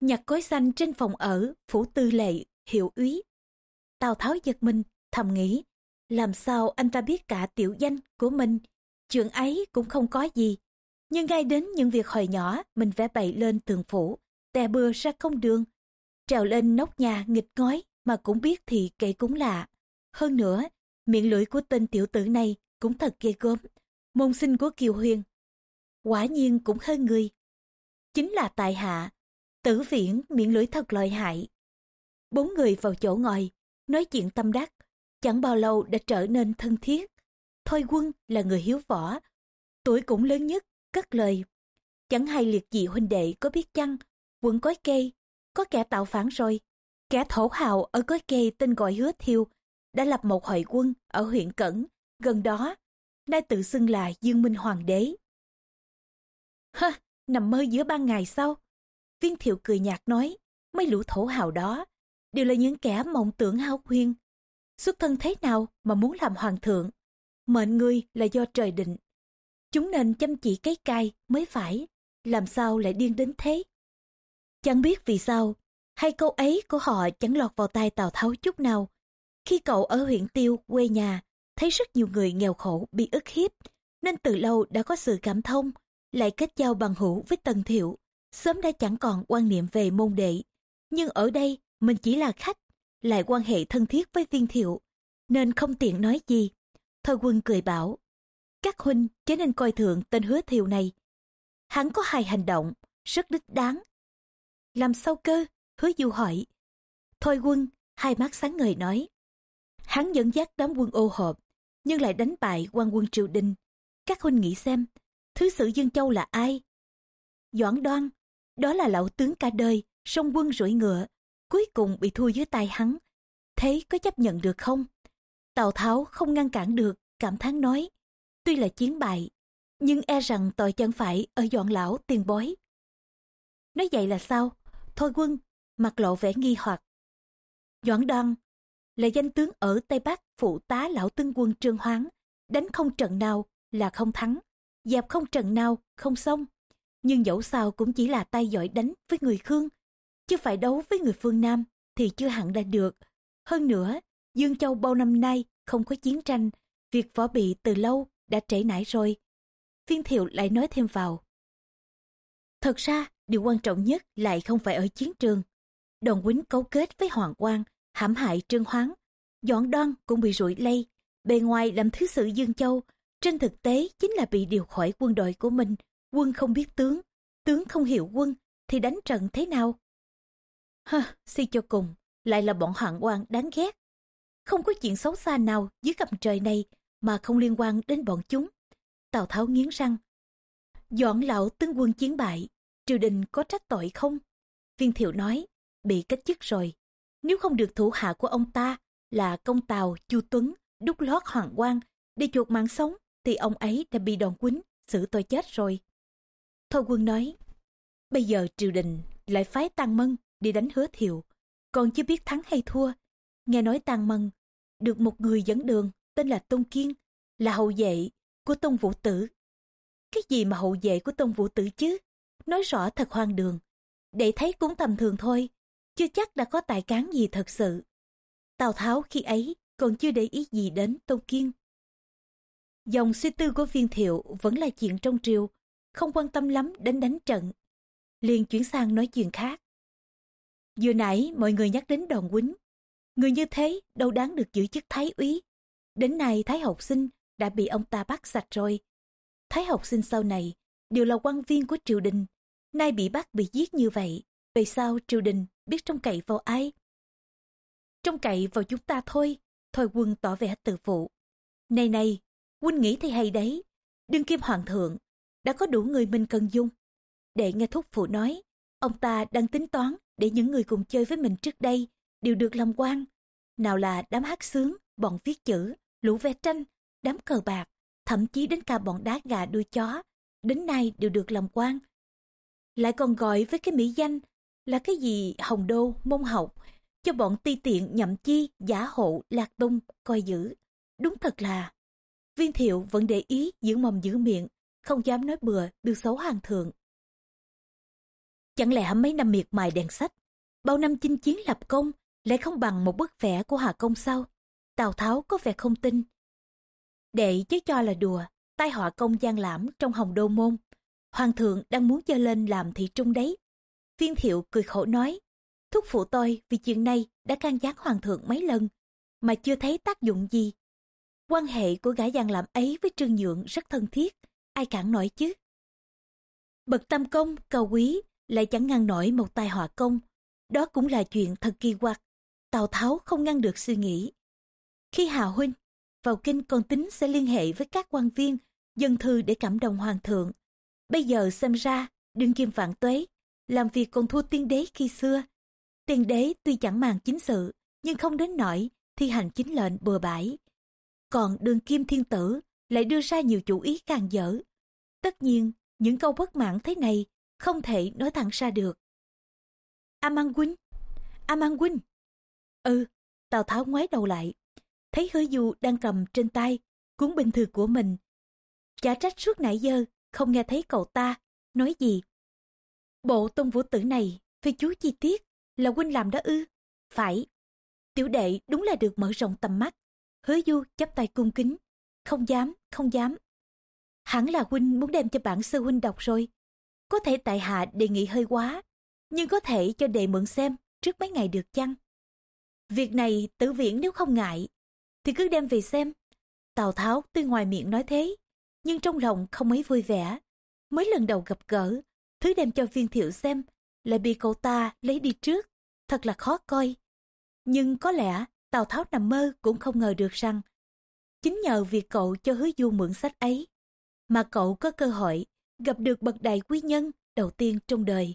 Nhặt cối xanh trên phòng ở, phủ tư lệ, hiệu úy. Tào Tháo giật mình, thầm nghĩ, làm sao anh ta biết cả tiểu danh của mình. Chuyện ấy cũng không có gì. Nhưng ngay đến những việc hồi nhỏ mình vẽ bậy lên tường phủ, tè bừa ra công đường, trèo lên nóc nhà nghịch ngói mà cũng biết thì kệ cũng lạ. Hơn nữa, miệng lưỡi của tên tiểu tử này cũng thật ghê gớm. Môn sinh của Kiều Huyền. Quả nhiên cũng hơn người. Chính là tại hạ. Tử viễn miệng lưỡi thật lợi hại. Bốn người vào chỗ ngồi, nói chuyện tâm đắc. Chẳng bao lâu đã trở nên thân thiết. Thôi quân là người hiếu võ. Tuổi cũng lớn nhất, cất lời. Chẳng hay liệt dị huynh đệ có biết chăng, quận cối kê, có kẻ tạo phản rồi. Kẻ thổ hào ở cối kê tên gọi hứa thiêu, đã lập một hội quân ở huyện Cẩn, gần đó, nay tự xưng là Dương Minh Hoàng đế. Hơ, nằm mơ giữa ban ngày sau Viên thiệu cười nhạt nói, mấy lũ thổ hào đó, đều là những kẻ mộng tưởng hao khuyên. Xuất thân thế nào mà muốn làm hoàng thượng? Mệnh ngươi là do trời định. Chúng nên chăm chỉ cái cai mới phải. làm sao lại điên đến thế. Chẳng biết vì sao, hai câu ấy của họ chẳng lọt vào tai Tào Tháo chút nào. Khi cậu ở huyện Tiêu, quê nhà, thấy rất nhiều người nghèo khổ bị ức hiếp, nên từ lâu đã có sự cảm thông, lại kết giao bằng hữu với Tần Thiệu, sớm đã chẳng còn quan niệm về môn đệ. Nhưng ở đây, mình chỉ là khách, lại quan hệ thân thiết với viên thiệu, nên không tiện nói gì. Thôi quân cười bảo, các huynh chớ nên coi thường tên hứa Thiều này. Hắn có hai hành động, rất đích đáng. Làm sao cơ? Hứa du hỏi. Thôi quân, hai mắt sáng ngời nói. Hắn dẫn dắt đám quân ô hợp, nhưng lại đánh bại quan quân triều đình. Các huynh nghĩ xem, thứ sử Dương Châu là ai? Doãn đoan, đó là lão tướng cả đời, sông quân rủi ngựa, cuối cùng bị thua dưới tay hắn. Thế có chấp nhận được không? Tào Tháo không ngăn cản được, cảm thán nói. Tuy là chiến bại, nhưng e rằng tội chẳng phải ở dọn lão tiền bối. Nói vậy là sao? Thôi quân, mặt lộ vẻ nghi hoặc. Doãn đoan là danh tướng ở Tây Bắc phụ tá lão tướng quân Trương Hoáng, đánh không trận nào là không thắng, dẹp không trận nào không xong. Nhưng dẫu sao cũng chỉ là tay giỏi đánh với người Khương, chứ phải đấu với người phương Nam thì chưa hẳn đã được. Hơn nữa, Dương Châu bao năm nay không có chiến tranh, việc võ bị từ lâu đã trễ nải rồi. Viên thiệu lại nói thêm vào. Thật ra, điều quan trọng nhất lại không phải ở chiến trường. Đoàn quýnh cấu kết với Hoàng Quang, hãm hại Trương Hoáng. Doãn đoan cũng bị rủi lây. Bề ngoài làm thứ sử Dương Châu, trên thực tế chính là bị điều khỏi quân đội của mình. Quân không biết tướng, tướng không hiểu quân, thì đánh trận thế nào? Hơ, suy cho cùng, lại là bọn Hoàng Quang đáng ghét. Không có chuyện xấu xa nào dưới gầm trời này mà không liên quan đến bọn chúng. Tào Tháo nghiến răng. Dọn lão tướng quân chiến bại, triều đình có trách tội không? Viên thiệu nói, bị cách chức rồi. Nếu không được thủ hạ của ông ta là công tào chu tuấn đúc lót hoàng quan để chuột mạng sống thì ông ấy đã bị đòn quýnh xử tôi chết rồi thôi quân nói bây giờ triều đình lại phái tăng mân đi đánh hứa thiệu còn chưa biết thắng hay thua nghe nói tăng mân được một người dẫn đường tên là tôn kiên là hậu vệ của tôn vũ tử cái gì mà hậu vệ của tôn vũ tử chứ nói rõ thật hoang đường để thấy cũng tầm thường thôi chưa chắc đã có tài cán gì thật sự. Tào Tháo khi ấy còn chưa để ý gì đến Tôn Kiên. Dòng suy tư của viên thiệu vẫn là chuyện trong triều, không quan tâm lắm đến đánh trận. liền chuyển sang nói chuyện khác. Vừa nãy mọi người nhắc đến đòn quýnh. Người như thế đâu đáng được giữ chức thái úy. Đến nay Thái học sinh đã bị ông ta bắt sạch rồi. Thái học sinh sau này đều là quan viên của triều đình. Nay bị bắt bị giết như vậy. về sau triều đình biết trông cậy vào ai? Trông cậy vào chúng ta thôi, thôi quân tỏ vẻ tự phụ. Này này, huynh nghĩ thì hay đấy, đương kim hoàng thượng, đã có đủ người mình cần dung. Để nghe thúc phụ nói, ông ta đang tính toán để những người cùng chơi với mình trước đây đều được làm quan. Nào là đám hát sướng, bọn viết chữ, lũ vẽ tranh, đám cờ bạc, thậm chí đến cả bọn đá gà đuôi chó, đến nay đều được làm quan. Lại còn gọi với cái mỹ danh là cái gì hồng đô, mông học, cho bọn ti tiện nhậm chi, giả hộ, lạc tung, coi giữ. Đúng thật là, viên thiệu vẫn để ý giữ mồm giữ miệng, không dám nói bừa, biêu xấu hàng thượng. Chẳng lẽ mấy năm miệt mài đèn sách, bao năm chinh chiến lập công, lại không bằng một bức vẽ của Hà Công sao? Tào Tháo có vẻ không tin. Đệ chứ cho là đùa, tai họa công gian lãm trong hồng đô môn. Hoàng thượng đang muốn cho lên làm thị trung đấy. Viên thiệu cười khổ nói, thúc phụ tôi vì chuyện này đã can gián hoàng thượng mấy lần, mà chưa thấy tác dụng gì. Quan hệ của gã giang lãm ấy với Trương Nhượng rất thân thiết, ai cản nổi chứ. Bậc tam công, cao quý, lại chẳng ngăn nổi một tai họa công. Đó cũng là chuyện thật kỳ quặc. Tào Tháo không ngăn được suy nghĩ. Khi Hà Huynh vào kinh còn tính sẽ liên hệ với các quan viên, dân thư để cảm động hoàng thượng. Bây giờ xem ra, đương kim vạn tuế, làm việc còn thua tiên đế khi xưa. Tiên đế tuy chẳng màng chính sự, nhưng không đến nỗi thi hành chính lệnh bừa bãi. Còn đường kim thiên tử lại đưa ra nhiều chủ ý càng dở. Tất nhiên, những câu bất mãn thế này không thể nói thẳng ra được. Amang Quynh, Amang Quynh, Ừ, Tào Tháo ngoái đầu lại. Thấy hứa du đang cầm trên tay cuốn bình thư của mình. Chả trách suốt nãy giờ không nghe thấy cậu ta nói gì Bộ tôn vũ tử này, phi chú chi tiết, là huynh làm đó ư? Phải. Tiểu đệ đúng là được mở rộng tầm mắt. Hứa du chắp tay cung kính. Không dám, không dám. Hẳn là huynh muốn đem cho bản sư huynh đọc rồi. Có thể tại hạ đề nghị hơi quá, nhưng có thể cho đệ mượn xem trước mấy ngày được chăng? Việc này tử viễn nếu không ngại, thì cứ đem về xem. Tào Tháo tuy ngoài miệng nói thế, nhưng trong lòng không mấy vui vẻ. Mới lần đầu gặp gỡ, thứ đem cho viên thiệu xem, lại bị cậu ta lấy đi trước, thật là khó coi. Nhưng có lẽ Tào Tháo nằm mơ cũng không ngờ được rằng, chính nhờ việc cậu cho hứa du mượn sách ấy, mà cậu có cơ hội gặp được bậc đại quý nhân đầu tiên trong đời.